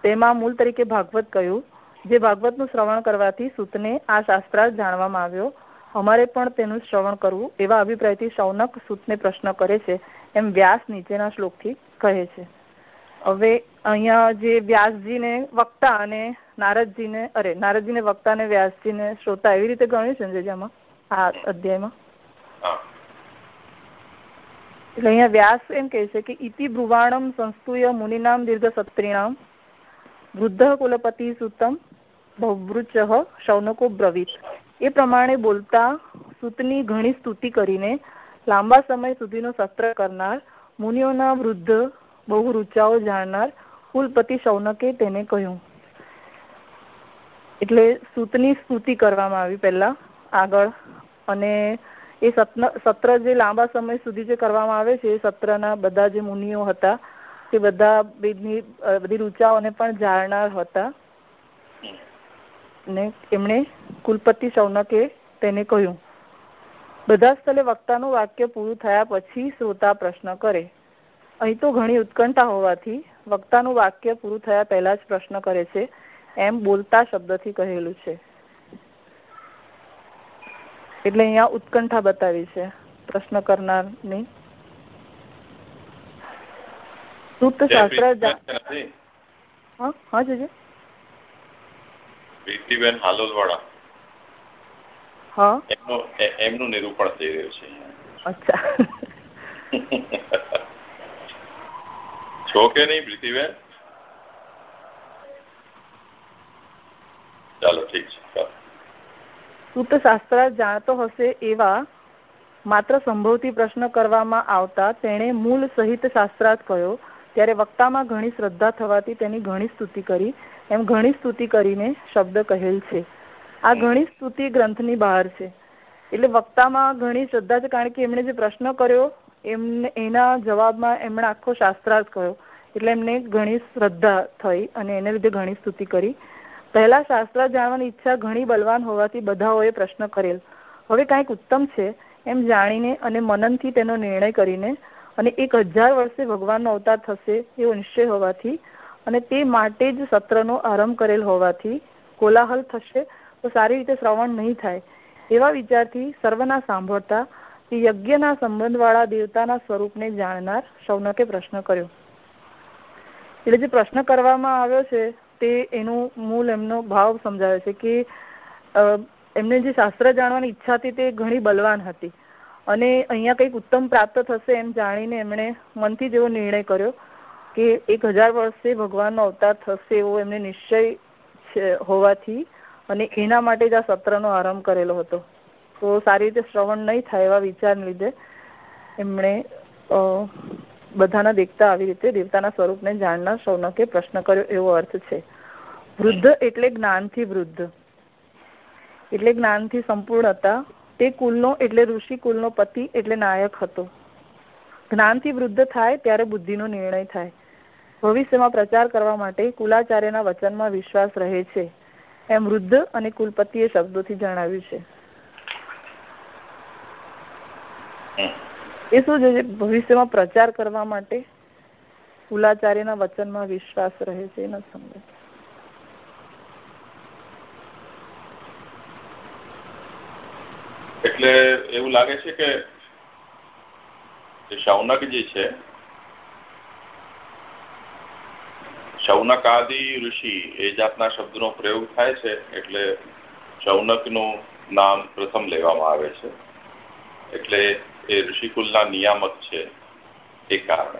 તેમાં મૂળ તરીકે ભાગવત કહ્યું જે ભાગવતનું શ્રવણ કરવાથી સૂતને આ શાસ્ત્રાર્થ જાણવામાં આવ્યો. અમારે પણ તેનું શ્રવણ કરવું એવા અભિપ્રાયથી શૌનક સૂતને પ્રશ્ન કરે છે એમ વ્યાસ નીચેના શ્લોકથી કહે છે. હવે અહીંયા જે વ્યાસજીને વક્તા અને નારદજીને અરે નારદજીને વક્તા અને વ્યાસજીને શ્રોતા એવી રીતે ગણ્યું છે ને આ અધ્યાયમાં? એટલે અહીંયા વ્યાસ એમ કહે છે કે ઇતિ બ્રુવાણમ સંસ્તુય મુનિનામ દીર્ઘ સત્રીણામ વૃદ્ધ કુલપતિ સુતમ ભવૃચ શૌનકો બ્રવિત. એ પ્રમાણે બોલતા સુતની ઘણી સ્તુતિ કરીને લાંબા સમય સુધીનો સત્ર કરનાર મુનિઓના વૃદ્ધ બહુ રૂચાઓ જાણનાર કુલપતિ શૌનકે તેને કહ્યું. એટલે સૂતની સ્તુતિ કરવામાં આવી પહેલા, આગળ. અને એ સત્ર જે લાંબા સમય સુધી જે કરવામાં આવે છે, એ સત્રના બધા જે મુનિઓ હતા, તે બધા બધી રૂચાઓને પણ જાણનાર હતા. ને એમણે કુલપતિ શૌનકે તેને કહ્યું, બધા સ્થળે વક્તાનું વાક્ય પૂરું થયા પછી શ્રોતા પ્રશ્ન કરે. અહીં તો ઘણી ઉત્કંઠા હોવાથી વક્તાનું વાક્ય પૂરું થયા પહેલા જ પ્રશ્ન કરે છે એમ બોલતા શબ્દથી કહેલું છે. એટલે અહીંયા ઉત્કંઠા બતાવી છે પ્રશ્ન કરનારની સુત શાસ્ત્ર હા જજે. પ્રીતિબેન હાલોલવાળા. હા. એમનું નિરૂપણ થઈ રહ્યું છે અચ્છા. છો કે નહીં, પ્રીતિબેન? ચાલો, ઠીક છે સૂત શાસ્ત્ર જાણતો હશે એવા માત્ર સંભવથી પ્રશ્ન કરવામાં આવતા તેણે મૂળ સહિત શાસ્ત્રાર્થ કહ્યો ત્યારે વક્તામાં ઘણી શ્રદ્ધા થવાથી તેની ઘણી સ્તુતિ કરી. એમ ઘણી સ્તુતિ કરીને શબ્દ કહેલ છે. આ ઘણી સ્તુતિ ગ્રંથની બહાર છે. એટલે વક્તામાં ઘણી શ્રદ્ધા છે. કારણ કે એમણે જે પ્રશ્ન કર્યો એમને, એના જવાબમાં એમણે આખો શાસ્ત્રાર્થ કહ્યો એટલે એમને ઘણી શ્રદ્ધા થઈ અને એને લીધે ઘણી સ્તુતિ કરી. પહેલા શાસ્ત્ર જાણવાની ઈચ્છા ઘણી બલવાન હોવાથી બધાઓએ પ્રશ્ન કરેલ. હવે કાંઈક ઉત્તમ છે એમ જાણીને અને મનનથી તેનો નિર્ણય કરીને અને એક હજાર વર્ષે ભગવાનનો અવતાર થશે એવો નિશ્ચય હોવાથી અને તે માટે જ સત્રનો આરંભ કરેલ હોવાથી કોલાહલ થશે તો સારી રીતે શ્રવણ નહીં થાય એવા વિચારથી સર્વના સાંભળતા તે યજ્ઞના સંબંધવાળા દેવતાના સ્વરૂપને જાણનાર સૌનકે પ્રશ્ન કર્યો. એટલે જે પ્રશ્ન કરવામાં આવ્યો છે, તે એનું મૂળ એમનો ભાવ સમજાવે છે કે એમને જે શાસ્ત્ર જાણવાની ઈચ્છા હતી તે ઘણી બલવાન હતી. અને અહીંયા કંઈક ઉત્તમ પ્રાપ્ત થશે એમ જાણીને એમણે મનથી જેવો નિર્ણય કર્યો કે એક હજાર વર્ષે ભગવાનનો અવતાર થશે એવો એમને નિશ્ચય હોવાથી અને એના માટે જ આ સત્રનો આરંભ કરેલો હતો. તો સારી રીતે શ્રવણ નહીં થાય એવા વિચારને લીધે એમણે બધાના દેખતા આવી રીતે દેવતાના સ્વરૂપને જાણનાર સૌનકે પ્રશ્ન કર્યો એવો અર્થ છે. વૃદ્ધ એટલે જ્ઞાનથી વૃદ્ધ. એટલે જ્ઞાનથી સંપૂર્ણ હતા. તે કુલનો એટલે ઋષિ કુલનો પતિ એટલે નાયક હતો. જ્ઞાનથી વૃદ્ધ થાય ત્યારે બુદ્ધિનો નિર્ણય થાય. ભવિષ્યમાં પ્રચાર કરવા માટે કુલાચાર્યના વચનમાં વિશ્વાસ રહે છે. એમ વૃદ્ધ અને કુલપતિએ શબ્દોથી જણાવ્યું છે. એ શું છે ભવિષ્યમાં પ્રચાર કરવા માટે કુલાચાર્યના વચનમાં વિશ્વાસ રહે છે એ નથી સમજે એટલે એવું લાગે છે કે શૌનક જે છે શૌનક આદિ ઋષિ એ જાતના શબ્દનો પ્રયોગ થાય છે એટલે શૌનકનું નામ પ્રથમ લેવામાં આવે છે. એટલે એ ઋષિકુલના નિયામક છે એ કારણે.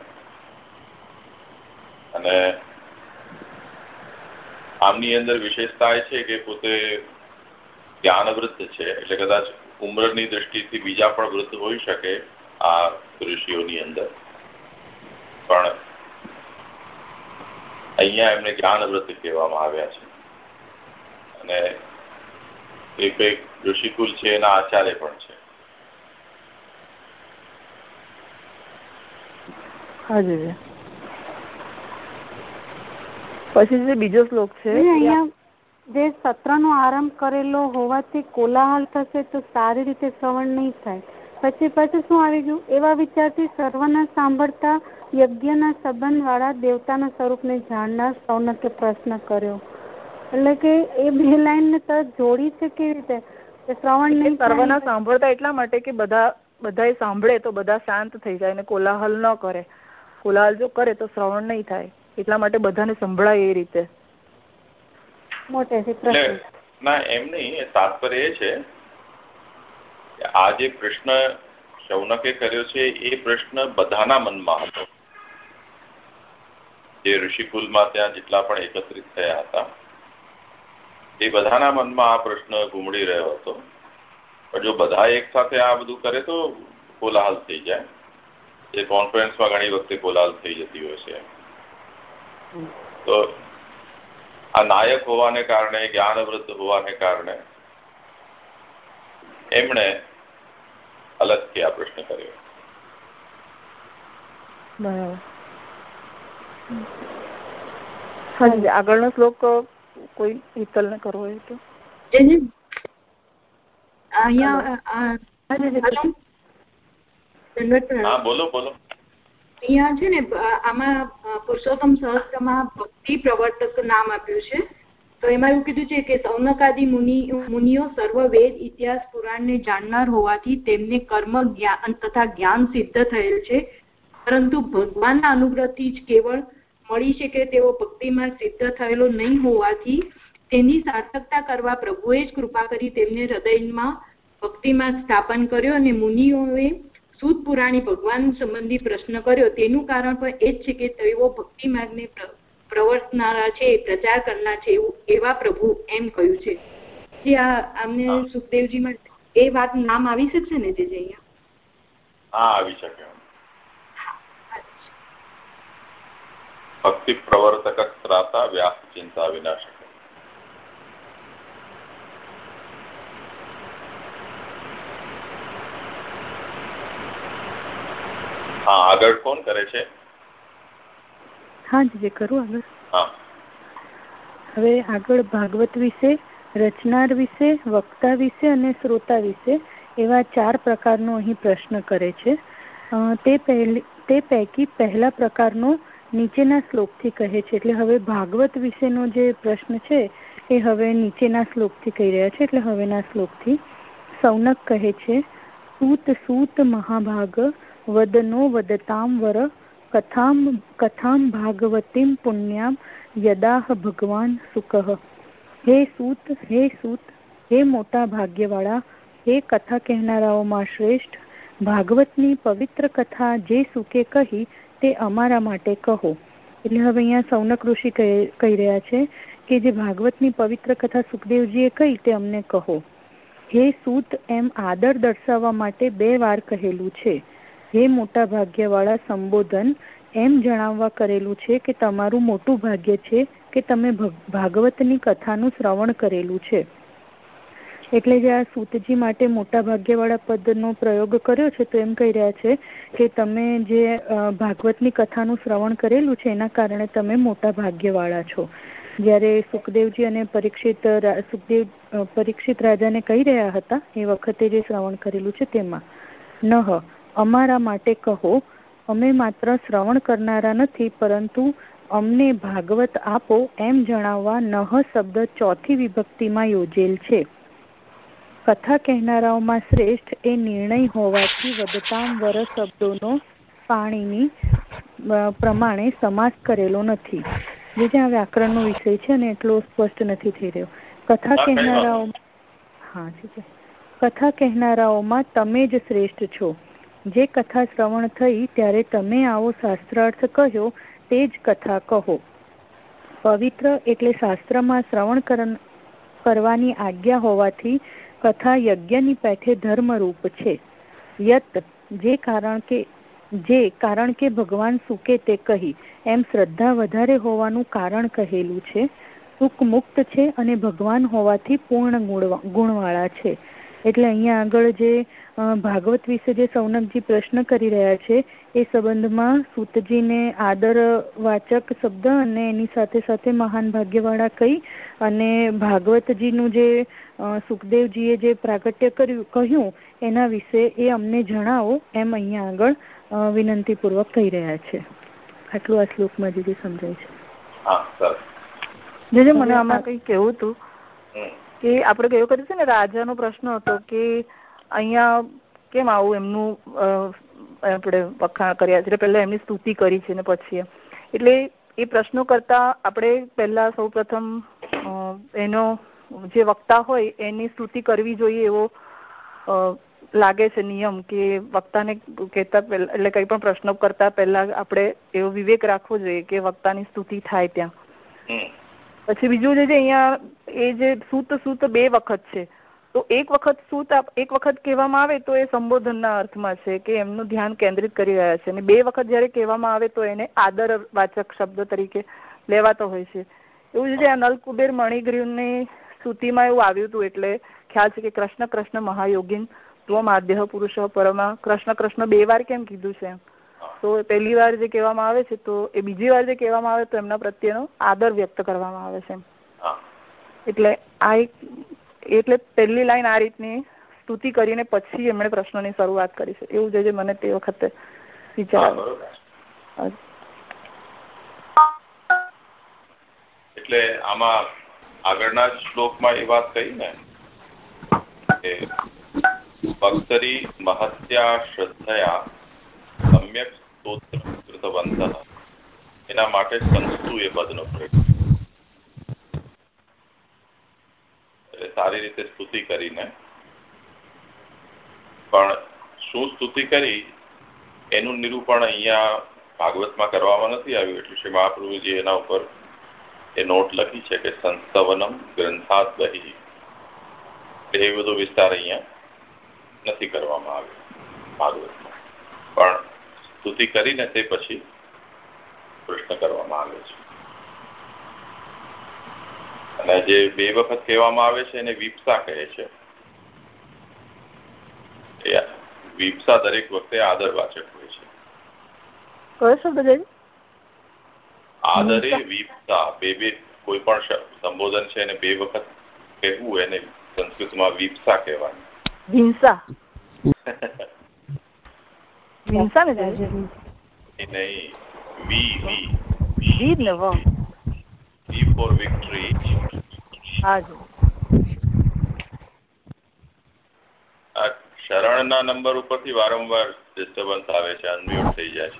અને આમની અંદર વિશેષતા એ છે કે પોતે જ્ઞાનવૃત્ત છે, એટલે કદાચ ઉંમરની દ્રષ્ટિથી બીજા પણ વૃદ્ધ હોઈ શકે આ ઋષિઓની અંદર. પણ અહીંયા એમને જ્ઞાનવૃત્ત કહેવામાં આવ્યા છે. અને એ કંઈક ઋષિકુલ છે એના આચાર્ય પણ છે. પછી જે બીજો શ્લોક છે જે સત્રનો આરંભ કરેલો હોવાથી કોલાહલ થશે તો સારી રીતે શ્રવણ નહીં થાય. પછી પછી શું આવી ગયું? એવા વિચારથી સર્વના સાંભળતા યજ્ઞના સંબંધ વાળા દેવતાના સ્વરૂપને જાણનાર સૌનકે પ્રશ્ન કર્યો. એટલે કે એ બે લાઈનને તરત જોડી છે કેવી રીતે? શ્રવણ નહીં સર્વના સાંભળતા એટલા માટે કે બધા બધા સાંભળે તો બધા શાંત થઈ જાય અને કોલાહલ ન કરે. કોલાહલ જો કરે તો શ્રવણ નહીં થાય. એટલા માટે બધાને સંભળાય એ રીતે. ના એમ નહીં તાત્પર્ય એ છે આ જે પ્રશ્ન શૌનકે કર્યો છે એ પ્રશ્ન બધાના મનમાં હતો. જે ઋષિકુલમાં ત્યાં જેટલા પણ એકત્રિત થયા હતા એ બધાના મનમાં આ પ્રશ્ન ઘૂમડી રહ્યો હતો. પણ જો બધા એક સાથે આ બધું કરે તો કોલાહલ થઈ જાય. એ કોન્ફરન્સમાં ઘણી વખતે કોલાલ થઈ જતી હોય છે તો આ નાયક હોવાને કારણે જ્ઞાનવૃદ્ધ હોવાને કારણે એમણે અલગથી આ પ્રશ્ન કર્યો બરાબર આગળનો શ્લોક કોઈ હિતલ ને કરવો હોય તો અહીંયા બોલો બોલો. અહીંયા છે ને આમાં પુરુષોત્તમ સહસ્ત્રમાં ભક્તિ પ્રવર્તક નામ આપ્યું છે. તો એમાં એવું કીધું છે કે સૌનકાદી મુનિ મુનિઓ સર્વ વેદ ઇતિહાસ પુરાણને જાણનાર હોવાથી તેમને કર્મ જ્ઞાન તથા જ્ઞાન સિદ્ધ થયેલ છે. પરંતુ ભગવાનના અનુગ્રહથી જ કેવળ મળી છે કે તેઓ ભક્તિમાં સિદ્ધ થયેલો નહીં હોવાથી તેની સાર્થકતા કરવા પ્રભુએ જ કૃપા કરી તેમને હૃદયમાં ભક્તિમાં સ્થાપન કર્યો અને મુનિઓએ સુદ પુરાણી ભગવાન સંબંધી પ્રશ્ન કર્યો. તેનું કારણ પણ એ જ છે કે તેઓ ભક્તિ માર્ગને પ્રવર્તનારા છે પ્રચાર કરનાર છે એવા પ્રભુ એમ કહ્યું છે. જે આમને સુખદેવજીમાં એ વાત નામ આવી શકશે ને જે અહીંયા? હા આવી શકે ભક્તિ પ્રવર્તક ત્રાતા વ્યાસ ચિંતા વિનાશક. હા આગળ કોણ કરે છે? હા જે કરું આગળ. હવે આગળ ભાગવત વિશે રચનાર વિશે વક્તા વિશે અને શ્રોતા વિશે એવા ચાર પ્રકારનો અહીં પ્રશ્ન કરે છે. તે પહેલી તે પૈકી પહેલા પ્રકારનો નીચેના શ્લોકથી કહે છે. એટલે હવે ભાગવત વિશેનો જે પ્રશ્ન છે એ હવે નીચેના શ્લોકથી કહી રહ્યા છે. એટલે હવેના શ્લોકથી સૌનક કહે છે સૂત સૂત મહાભાગ વદનો વદતામ વર કથામ કથામ ભાગવતીમ પુણ્યામ યદાહ ભગવાન સુકહ હે સૂત હે સૂત હે મોટા ભાગ્યવાળા હે કથા કહેનારાઓમાં શ્રેષ્ઠ ભાગવતની પવિત્ર કથા જે સુકે કહી તે અમારા માટે કહો એટલે હવે અહીંયા સૌનક ઋષિ કહી રહ્યા છે કે જે ભાગવતની પવિત્ર કથા સુખદેવજીએ કહી, તે અમને કહો। હે સૂત, એમ આદર દર્શાવવા માટે બે વાર કહેલું છે। હે મોટા ભાગ્યવાળા, સંબોધન એમ જણાવવા કરેલું છે કે તમારું મોટું ભાગ્ય છે કે તમે ભાગવતની કથાનું શ્રવણ કરેલું છે. એટલે જે આ સૂતજી માટે મોટા ભાગ્યવાળા પદનો પ્રયોગ કર્યો છે તો એમ કહી રહ્યા છે કે તમે જે ભાગવતની કથાનું શ્રવણ કરેલું છે એના કારણે તમે મોટા ભાગ્યવાળા છો. જ્યારે સુખદેવજી અને પરીક્ષિત સુખદેવ પરીક્ષિત રાજાને કહી રહ્યા હતા એ વખતે જે શ્રવણ કરેલું છે તેમાં, નહ અમારા માટે કહો અમે માત્ર શ્રવણ કરનારા નથી પરંતુ અમને ભાગવત આપો એમ જણાવવા નહ શબ્દ ચોથી વિભક્તિમાં યોજેલ છે. કથા કહેનારાઓમાં શ્રેષ્ઠ એ નિર્ણય હોવાથી વધતામ વર શબ્દોનો પાણીની પ્રમાણે સમાસ કરેલો નથી. જે જે આ વ્યાકરણનો વિષય છે અને એટલો સ્પષ્ટ નથી થઈ રહ્યો. કથા કહેનારાઓ હા કથા કહેનારાઓમાં તમે જ શ્રેષ્ઠ છો. જે કથા શ્રવણ થઈ ત્યારે તમે આવો શાસ્ત્રાર્થ કહ્યો, તે જ કથા કહો. પવિત્ર એટલે શાસ્ત્રમાં શ્રવણ કરવાની આજ્ઞા હોવાથી કથા યજ્ઞની પેઠે ધર્મરૂપ છે. યત, જે કારણ કે, જે કારણ કે ભગવાન સુકે તે કહી, એમ શ્રદ્ધા વધારે હોવાનું કારણ કહેલું છે. સુખ મુક્ત છે અને ભગવાન હોવાથી પૂર્ણ ગુણવાળા છે. એટલે અહીંયા આગળ જે ભાગવત વિશે જે સૌનકજી પ્રશ્ન કરી રહ્યા છે એ સંબંધમાં સૂતજીને આદર વાચક શબ્દ અને એની સાથે સાથે મહાન ભાગ્યવાળા કહી અને ભાગવતજીનું જે સુખદેવજીએ જે પ્રાગટ્ય કર્યું કહ્યું એના વિશે એ અમને જણાવો એમ અહીંયા આગળ વિનંતીપૂર્વક કહી રહ્યા છે. આટલું આ શ્લોકમાં જે સમજાય છે. જે મને આમાં કઈ કેવું હતું કે આપણે કહ્યું કર્યું છે ને રાજાનો પ્રશ્ન હતો કે અહીંયા કેમ આવું એમનું આપણે વખાણ કર્યા છે. પહેલા એમની સ્તુતિ કરી છે ને પછી એટલે એ પ્રશ્નો કરતા આપણે પહેલા સૌ પ્રથમ એનો જે વક્તા હોય એની સ્તુતિ કરવી જોઈએ એવો લાગે છે નિયમ કે વક્તાને કહેતા પહેલા, એટલે કઈ પણ પ્રશ્નો કરતા પહેલા આપણે એવો વિવેક રાખવો જોઈએ કે વક્તાની સ્તુતિ થાય ત્યાં. પછી બીજું જે છે, અહીંયા એ જે સૂત સૂત બે વખત છે. તો એક વખત સૂત એક વખત કહેવામાં આવે તો એ સંબોધનના અર્થમાં છે કે એમનું ધ્યાન કેન્દ્રિત કરી રહ્યા છે. અને બે વખત જ્યારે કહેવામાં આવે તો એને આદર વાચક શબ્દ તરીકે લેવાતો હોય છે. એવું છે આ નલકુબેર મણિગ્રીવની સ્તુતિમાં એવું આવ્યું હતું એટલે ખ્યાલ છે કે કૃષ્ણ કૃષ્ણ મહાયોગીન, ત્વમ આદ્ય પુરુષ પરમા, કૃષ્ણ કૃષ્ણ બે વાર કેમ કીધું છે? તો પહેલી વાર જે કહેવામાં આવે છે તો એ બીજી વાર જે કહેવામાં આવે તો એમના પ્રત્યેનો આદર વ્યક્ત કરવામાં આવે છે એટલે આ એક એટલે પહેલી લાઈન આ રીતની સ્તુતિ કરીને પછી એમણે પ્રશ્નની શરૂઆત કરી છે. એવું જે મને તે વખતે વિચાર એટલે આમાં આગળના શ્લોકમાં એ વાત કહી ને ભક્તરી મહત્યા શ્રદ્ધયા સમ્યક સ્તોત્ર કૃતવંત એના માટે સંસ્તુ એ પદનો પ્રયોગ એટલે સારી રીતે સ્તુતિ કરીને, પણ શું સ્તુતિ કરી, એનું નિરૂપણ અહીંયા ભાગવતમાં કરવામાં નથી આવ્યું. એટલે શ્રી મહાપ્રભુજી એના ઉપર એ નોટ લખી છે કે સંસ્તવનમ ગ્રંથાત દહી એ બધો વિસ્તાર અહીંયા નથી કરવામાં આવ્યો ભાગવતમાં. પણ સ્તુતિ કરીને તે પછી પ્રશ્ન કરવામાં આવે છે. અને જે બે વખત કહેવામાં આવે છે એને વિપસા કહે છે. વિપસા દરેક વખતે આદરવાચક હોય છે. કયો શબ્દ આદરે વિપસા બે બે કોઈ પણ સંબોધન છે એને બે વખત કહેવું એને સંસ્કૃતમાં વિપસા કહેવાનું. હિંસા. હિંસા ને નહીં વી વી વી ને વ વી ફોર વિક્ટરી હાજી આ શરણના નંબર ઉપરથી વારંવાર ડિસ્ટર્બન્સ આવે છે અનમ્યુટ થઈ જાય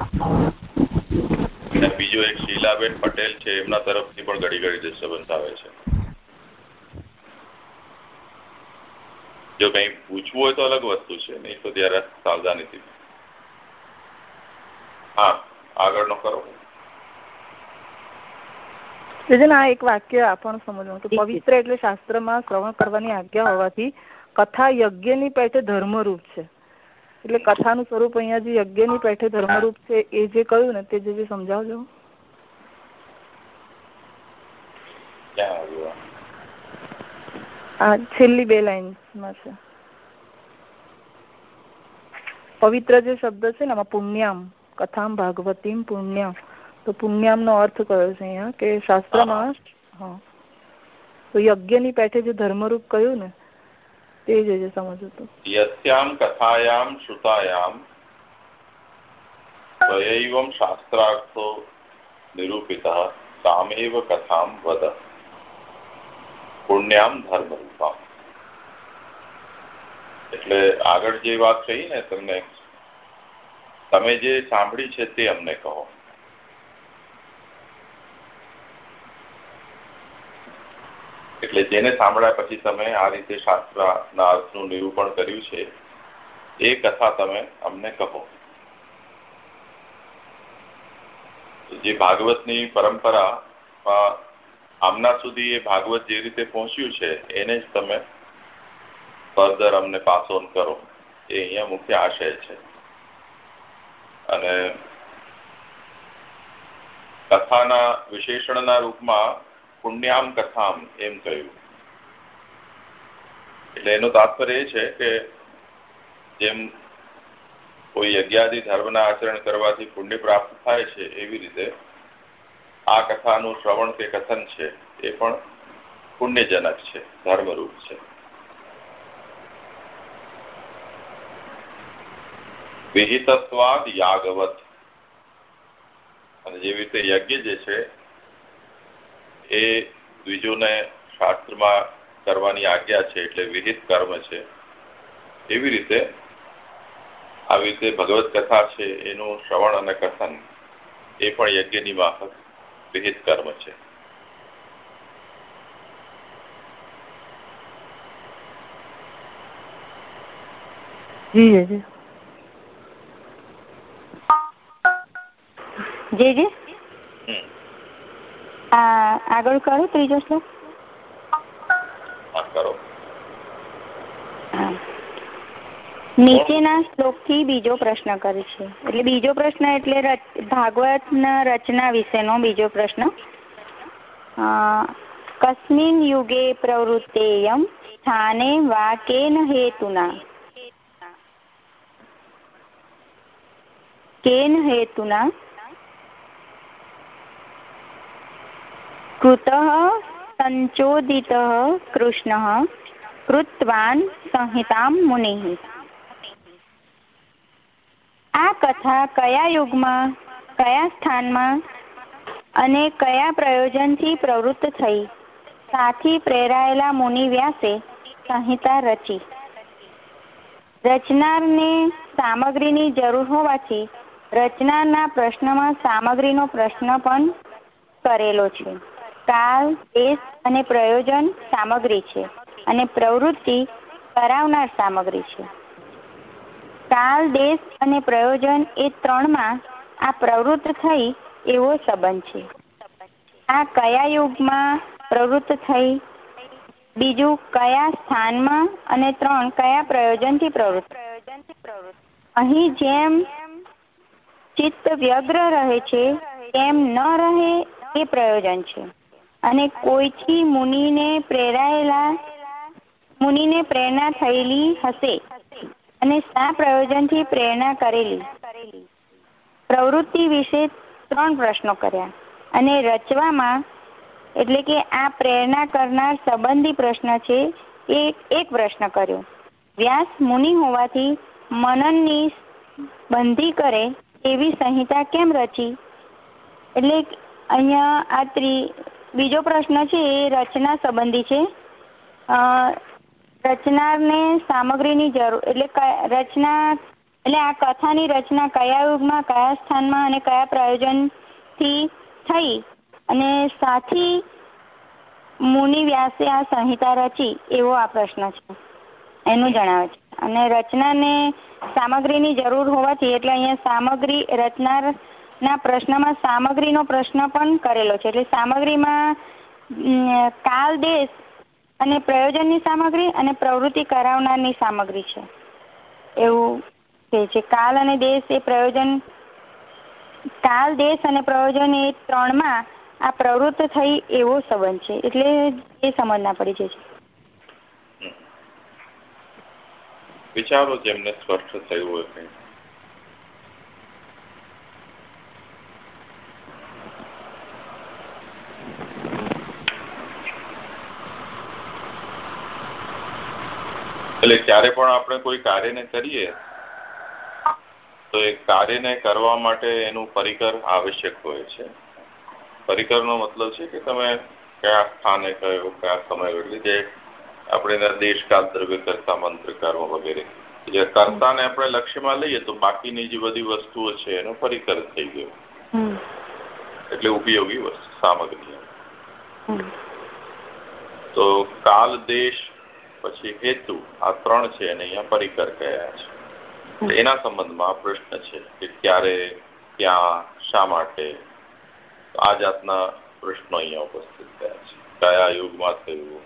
છે. બીજો એક શીલાબેન પટેલ છે એમના તરફથી પણ ઘડી ઘડી ડિસ્ટર્બન્સ આવે છે. જો કઈ પૂછવું હોય તો અલગ વસ્તુ છે નહીં તો ત્યારે સાવધાનીથી હા આગળનો કરો. આ એક વાક્ય આપણને સમજવાનું કે પવિત્ર એટલે શાસ્ત્રમાં શ્રવણ કરવાની આજ્ઞા હોવાથી કથા યજ્ઞની પેઠે ધર્મરૂપ છે. એટલે કથાનું સ્વરૂપ અહીંયા જે યજ્ઞની પેઠે ધર્મરૂપ છે એ જે કહ્યું ને તે જે સમજાવજો. આ છેલ્લી બે લાઈનમાં છે. પવિત્ર જે શબ્દ છે ને આમાં પુણ્યામ. કથામ ભાગવતીમ પુણ્યામ. તો પુણ્યામ નો અર્થ કયો છે અહીંયા? કે શાસ્ત્રમાં હા. તો યજ્ઞની પેઠે જે ધર્મરૂપ કહ્યું ને તે જ સમજ હતું. યસ્યામ કથાયામ શ્રુતાયામ સ્વયૈવમ શાસ્ત્રાર્થો નિરૂપિત સામેવ કથામ વદ. પુણ્યામ ધર્મરૂપામ. એટલે આગળ જે વાત કહી ને તમને તમે જે સાંભળી છે તે અમને કહો. એટલે જેને સાંભળ્યા પછી તમે આ રીતે શાસ્ત્રના અર્થનું નિરૂપણ કર્યું છે, એ કથા તમે અમને કહો. જે ભાગવતની પરંપરામાં આમના સુધી એ ભાગવત જે રીતે પહોંચ્યું છે, એને જ તમે ફર્ધર અમને પાસ ઓન કરો. એ અહીંયા મુખ્ય આશય છે. અને કથાના વિશેષણના રૂપમાં પુણ્યામ કથામ એમ કહ્યું. એટલે એનું તાત્પર્ય એ છે કે જેમ કોઈ યજ્ઞાદિ ધર્મના આચરણ કરવાથી પુણ્ય પ્રાપ્ત થાય છે એવી રીતે, આ કથાનું શ્રવણ કે કથન છે એ પણ પુણ્યજનક છે, ધર્મરૂપ છે. વિહિતત્વાદ યાગવત. અને જેવી રીતે યજ્ઞ જે છે, એ દ્વિજોને શાસ્ત્રમાં કરવાની આજ્ઞા છે, એટલે વિહિત કર્મ છે. એવી રીતે આવી રીતે ભગવત કથા છે, એનું શ્રવણ અને કથન એ પણ યજ્ઞની માફક વિહિત કર્મ છે. જી જી. આગળ કરો ત્રીજો શ્લોક. કરો. નીચેના શ્લોકથી બીજો પ્રશ્ન કરે છે. એટલે બીજો પ્રશ્ન એટલે ભાગવત રચના વિશેનો બીજો પ્રશ્ન. કસ્મિન યુગે પ્રવૃત્તેયમ સ્થાને વા કેન હેતુના. કેન હેતુના કૃતઃ સંચોદિતઃ કૃષ્ણઃ કૃતવાન સંહિતામ મુનિः આ કથા કયા યુગમાં કયા સ્થાનમાં અને કયા પ્રયોજનથી પ્રવૃત્ત થઈ? સાથી પ્રેરાયેલા મુનિ વ્યાસે સંહિતા રચી રચનારને સામગ્રીની જરૂર હોવાથી રચનારના પ્રશ્નમાં સામગ્રીનો પ્રશ્ન પણ કરેલો છે કાલ દેશ અને પ્રયોજન સામગ્રી છે અને પ્રવૃત્તિ કરાવનાર સામગ્રી છે. કાલ દેશ અને પ્રયોજન એ ત્રણમાં આ પ્રવૃત્ત થઈ એવો સંબંધ છે. આ કયા યુગમાં પ્રવૃત્ત થઈ? બીજું કયા સ્થાનમાં અને ત્રણ કયા પ્રયોજનથી પ્રવૃત્ત? અહીં જેમ ચિત્ત વ્યગ્ર રહે છે, તેમ ન રહે એ પ્રયોજન છે. અને કોઈથી મુનિને પ્રેરાયેલા, મુનિને પ્રેરણા થયેલી હશે અને શા પ્રયોજનથી પ્રેરણા કરેલી? પ્રવૃત્તિ વિશે ત્રણ પ્રશ્નો કર્યા અને રચવામાં એટલે કે આ પ્રેરણા કરનાર સંબંધી પ્રશ્ન છે એ એક પ્રશ્ન કર્યો. વ્યાસ મુનિ હોવાથી મનનની બંધી કરે એવી સંહિતા કેમ રચી? એટલે અહીંયા આ ત્રી બીજો પ્રશ્ન છે, એ રચના સંબંધી છે. રચનાને સામગ્રીની જરૂર, એટલે રચના, એટલે આ કથાની રચના કયા યુગમાં, કયા સ્થાનમાં અને કયા પ્રયોજનથી થઈ? અને સાથી મુનિ વ્યાસે આ સંહિતા રચી, એવો આ પ્રશ્ન છે. એનું જણાવે છે. અને રચનાને સામગ્રીની જરૂર હોવાથી, એટલે અહીંયા સામગ્રી રચનાર ના, પ્રશ્નમાં સામગ્રીનો પ્રશ્ન પણ કરેલો છે. એટલે સામગ્રીમાં કાલ દેશ અને પ્રયોજનની સામગ્રી અને પ્રવૃત્તિ કરાવનારની સામગ્રી છે. એવું કહે છે કાલ અને દેશ એ પ્રયોજન, કાલ દેશ અને પ્રયોજન એ ત્રણમાં આ પ્રવૃત્ત થઈ એવો સંબંધ છે. એટલે એ સમજના પડી જાય છે. વિચારો જેમને સ્પષ્ટ થયું હોય એટલે ક્યારે પણ આપણે કોઈ કાર્યને કરીએ તો એ કાર્યને કરવા માટે એનું પરિકર આવશ્યક હોય છે. પરિકરનો મતલબ છે કે તમે કયા સ્થાને કયો કયા સમય એટલે જે આપણે દેશકાળ દ્રવ્ય કરતા મંત્ર કર્મ વગેરે. જે કર્તાને આપણે લક્ષ્યમાં લઈએ તો બાકીની જે બધી વસ્તુઓ છે એનો પરિકર થઈ ગયો. એટલે ઉપયોગી વસ્તુ સામગ્રી. તો કાલ દેશ પછી હેતુ આ ત્રણ છે અને અહીંયા પરિકર કયા છે. એના સંબંધમાં પ્રશ્ન છે કે ક્યારે ક્યાં શા માટે આ જાતના પ્રશ્નો અહીંયા ઉપસ્થિત થયા છે. કયા યુગમાં થયું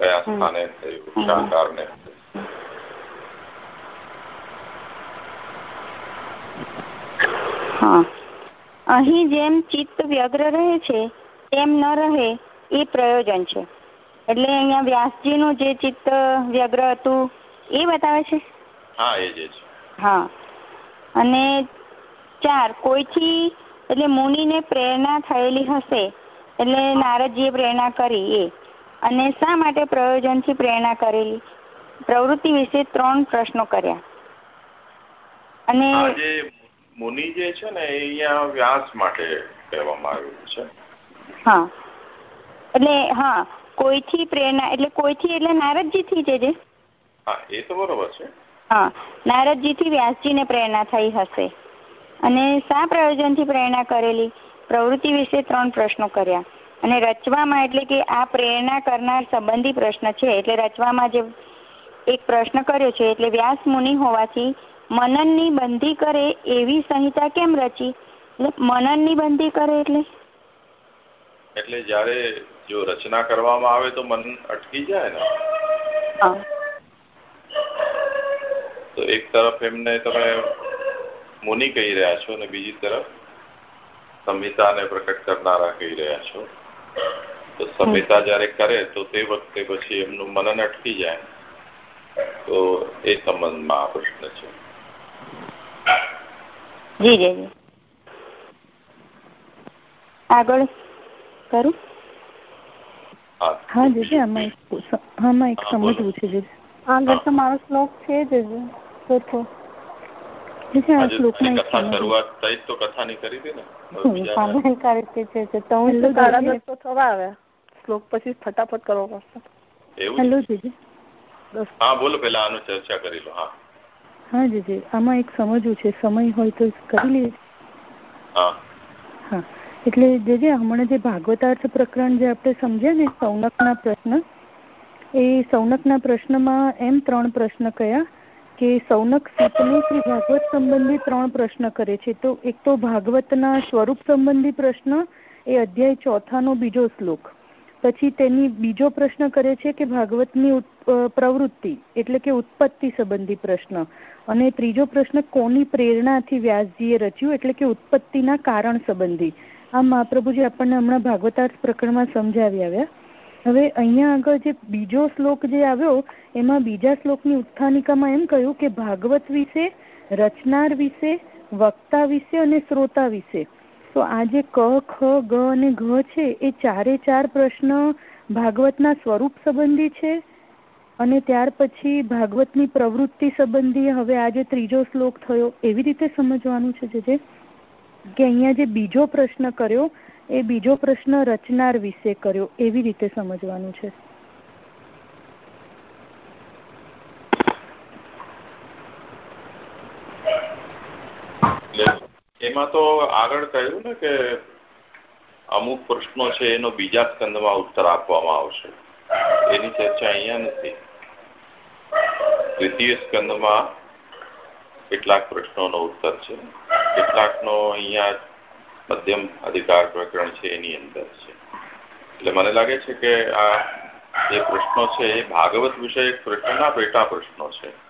કયા સ્થાને થયું શા કારણે હા. અહીં જેમ ચિત્ત વ્યગ્ર રહે છે તેમ ન રહે એ પ્રયોજન છે. એટલે અહીંયા વ્યાસજીનું જે ચિત્ત વ્યગ્ર હતું એ બતાવે છે? હા એ જ હા. અને ચાર કોઈથી? એટલે મુનિને પ્રેરણા થયેલી હશે એટલે નારદજીએ પ્રેરણા કરી એ. અને શા માટે પ્રયોજનથી પ્રેરણા કરેલી? પ્રવૃત્તિ વિશે ત્રણ પ્રશ્નો કર્યા. અને મુનિ જે છે ને અહીંયા વ્યાસ માટે કહેવામાં આવ્યું છે. હા. એટલે હા. કોઈથી પ્રેરણા એટલે કોઈથી એટલે નારદજી થી જે. હા એ તો બરોબર છે. હા નારદજી થી વ્યાસજી ને પ્રેરણા થઈ હશે. અને શા પ્રયોજનથી પ્રેરણા કરેલી? પ્રવૃત્તિ વિશે ત્રણ પ્રશ્નો કર્યા. અને રચવામાં એટલે કે આ પ્રેરણા કરનાર સંબંધી પ્રશ્ન છે. એટલે રચવામાં જે એક પ્રશ્ન કર્યો છે એટલે વ્યાસ મુનિ હોવાથી મનનની બંધી કરે એવી સંહિતા કેમ રચી? એટલે મનનની બંધી કરે એટલે? એટલે જ્યારે જો રચના કરવામાં આવે તો મન અટકી જાય ને? તો એક તરફ એમને તમે મુનિ કહી રહ્યા છો અને બીજી તરફ સંહિતાને પ્રકટ કરનારા કહી રહ્યા છો. તો સંહિતા જયારે કરે તો તે વખતે પછી એમનું મનન અટકી જાય. તો એ સંબંધમાં આ પ્રશ્ન છે. જી જી. આગળ કરું? હા જીજી આમાં એક આમાં એક સમજવું છે જીજી આગળ તો મારો શ્લોક છે જ ચોથો જીજી આ શ્લોકમાં એક શરૂઆત તો કથાની કરી ને થવા આવ્યા શ્લોક પછી ફટાફટ કરવો પડશે હેલો જીજી હા બોલો પેલા ચર્ચા કરી લો હા હા જીજી આમાં એક સમજવું છે સમય હોય તો કરી લઈએ હા. એટલે જે જે હમણાં જે ભાગવતાર્થ પ્રકરણ જે આપણે સમજ્યા ને સૌનકના પ્રશ્ન, એ સૌનકના પ્રશ્નમાં એમ ત્રણ પ્રશ્ન કયા કે સૌનક સીતને શ્રી ભાગવત સંબંધી ત્રણ પ્રશ્ન કરે છે. તો એક તો ભાગવતના સ્વરૂપ સંબંધી પ્રશ્ન, એ અધ્યાય ચોથાનો બીજો શ્લોક. પછી તેની બીજો પ્રશ્ન કરે છે કે ભાગવતની પ્રવૃત્તિ એટલે કે ઉત્પત્તિ સંબંધી પ્રશ્ન. અને ત્રીજો પ્રશ્ન, કોની પ્રેરણાથી વ્યાસજીએ રચ્યું એટલે કે ઉત્પત્તિના કારણ સંબંધી. આમ મહાપ્રભુજી આપણને હમણાં ભાગવતાર્થ પ્રકરણમાં સમજાવી આવ્યા. હવે અહીંયા આગળ જે બીજો શ્લોક જે આવ્યો, એમાં બીજા શ્લોકની ઉત્થાનિકામાં એમ કહ્યું કે ભાગવત વિશે, રચનાર વિશે, વક્તા વિશે અને શ્રોતા વિશે. તો આ જે ક, ખ, ગ અને ઘ છે, એ ચારે ચાર પ્રશ્ન ભાગવતના સ્વરૂપ સંબંધી છે અને ત્યાર પછી ભાગવતની પ્રવૃત્તિ સંબંધી હવે આ જે ત્રીજો શ્લોક થયો, એવી રીતે સમજવાનું છે જે. કે અહીંયા જે બીજો પ્રશ્ન કર્યો, એ બીજો પ્રશ્ન રચનાર વિશે કર્યો, એવી રીતે સમજવાનું છે. એમાં તો આગળ કહ્યું ને કે અમુક પ્રશ્નો છે, એનો બીજા સ્કંદમાં ઉત્તર આપવામાં આવશે. એની ચર્ચા અહીંયા નથી. દ્વિતીય સ્કંદમાં કેટલાક પ્રશ્નોનો ઉત્તર છે. કેટલાકનો અહીંયા મધ્યમ અધિકાર પ્રકરણ છે એની અંદર છે. એટલે મને લાગે છે કે આ જે પ્રશ્નો છે એ ભાગવત વિષયક પ્રશ્નોના પેટા પ્રશ્નો છે.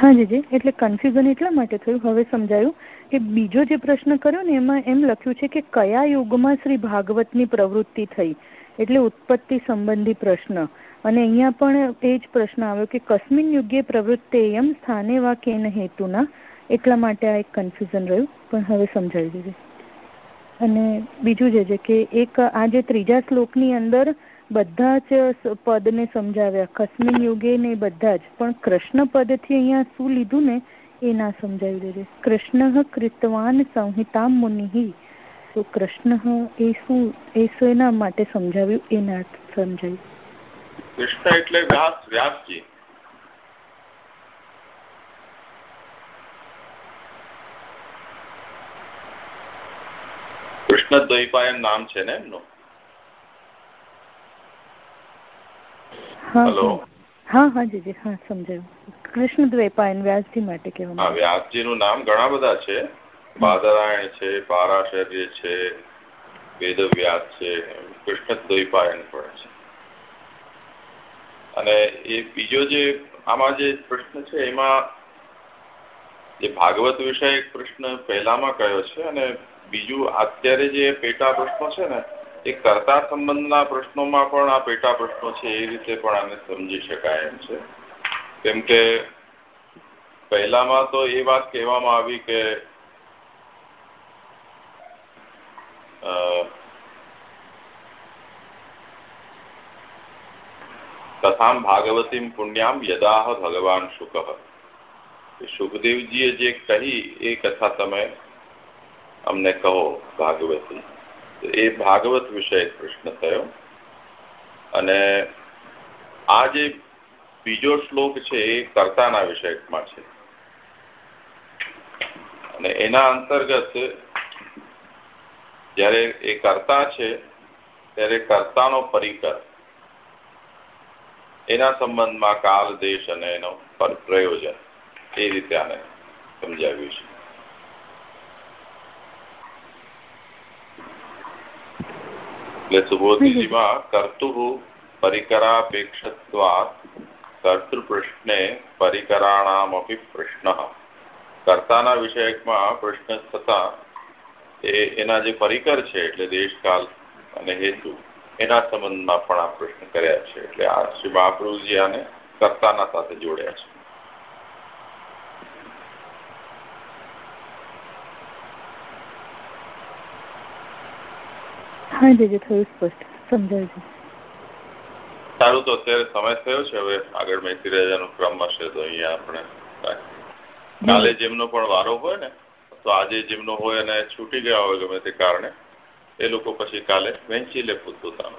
હા, જીજી. એટલે કન્ફ્યુઝન એટલા માટે થયું, હવે સમજાયું કે બીજો જે પ્રશ્ન કર્યો ને એમાં એમ લખ્યું છે કે કયા યુગમાં શ્રી ભાગવતની પ્રવૃત્તિ થઈ? એટલે ઉત્પત્તિ સંબંધી પ્રશ્ન. અને અહીંયા પણ એ જ પ્રશ્ન આવ્યો કે કસ્મિન યુગે પ્રવૃત્તેયમ સ્થાને વા હેતુના? એટલા માટે આ એક કન્ફ્યુઝન રહ્યું, પણ હવે સમજાવી દીધું. અને બીજું જે છે કે એક આ જે ત્રીજા શ્લોકની અંદર બધા જ પદને સમજાવ્યા, કસ્મિન યુગે ને બધા જ, પણ કૃષ્ણ પદથી અહીંયા શું લીધું ને એ ના સમજાવી દેજે કૃષ્ણ કૃતવાન સંહિતા મુનિ તો કૃષ્ણ એ શું એ શું એના માટે સમજાવ્યું એ ના સમજાયું. કૃષ્ણ એટલે વ્યાસ વ્યાસજી. કૃષ્ણ દ્વૈપાયન નામ છે ને એમનું? હેલો. હા હા જીજી હા સમજાયું. કૃષ્ણ દ્વૈપાયન વ્યાસજી માટે કહેવામાં વ્યાસજી નું નામ ઘણા બધા છે. બાદરાયણ છે, પારાશર્ય છે, વેદવ્યાસ છે કૃષ્ણ દ્વૈપાયન પણ છે. અને એ બીજો જે આમાં જે પ્રશ્ન છે, એમાં જે ભાગવત વિષય પ્રશ્ન પહેલામાં કયો છે અને બીજું અત્યારે જે પેટા પ્રશ્નો છે ને, એ કરતા સંબંધના પ્રશ્નોમાં પણ આ પેટા પ્રશ્નો છે, એ રીતે પણ આને સમજી શકાય એમ છે. કેમ કે પહેલામાં તો એ વાત કહેવામાં આવી કે કથામ ભાગવતીમ પુણ્યામ યદાહ ભગવાન શુક સુખદેવજીએ જે કહી એ કથા તમે અમને કહો ભાગવતી એ ભાગવત વિષય પ્રશ્ન થયો અને આ જે બીજો શ્લોક છે એ કર્તાના વિષયમાં છે અને એના અંતર્ગત જ્યારે એ કર્તા છે, ત્યારે કર્તાનો પરિકર. એના સંબંધમાં કાલ, દેશ અને એનો પ્રયોજન. એ રીતે આને સમજાવ્યું છે. એટલે સુબોધિજીમાં કર્તુ પરિકરાપેક્ષત્વાત પરિકરાણામપી પ્રશ્ન કર્તાના વિષયકમાં પ્રશ્ન થતા એ એના જે પરિકર છે એટલે દેશકાલ અને હેતુ એના સંબંધમાં પણ આ પ્રશ્ન કર્યા છે. એટલે આ શ્રી મહાપ્રભુજી આને કર્તાના સાથે જોડ્યા છે. હા જીજી થયું સ્પષ્ટ. સમજાય સારું તો અત્યારે સમય થયો છે. હવે આગળ મેથી રાજાનો ક્રમ હશે તો અહીંયા આપણે કાલે જેમનો પણ વારો હોય ને તો આજે જેમનો હોય અને છૂટી ગયા હોય ગમે તે કારણે, એ લોકો પછી કાલે વહેંચી લે પોતપોતાનો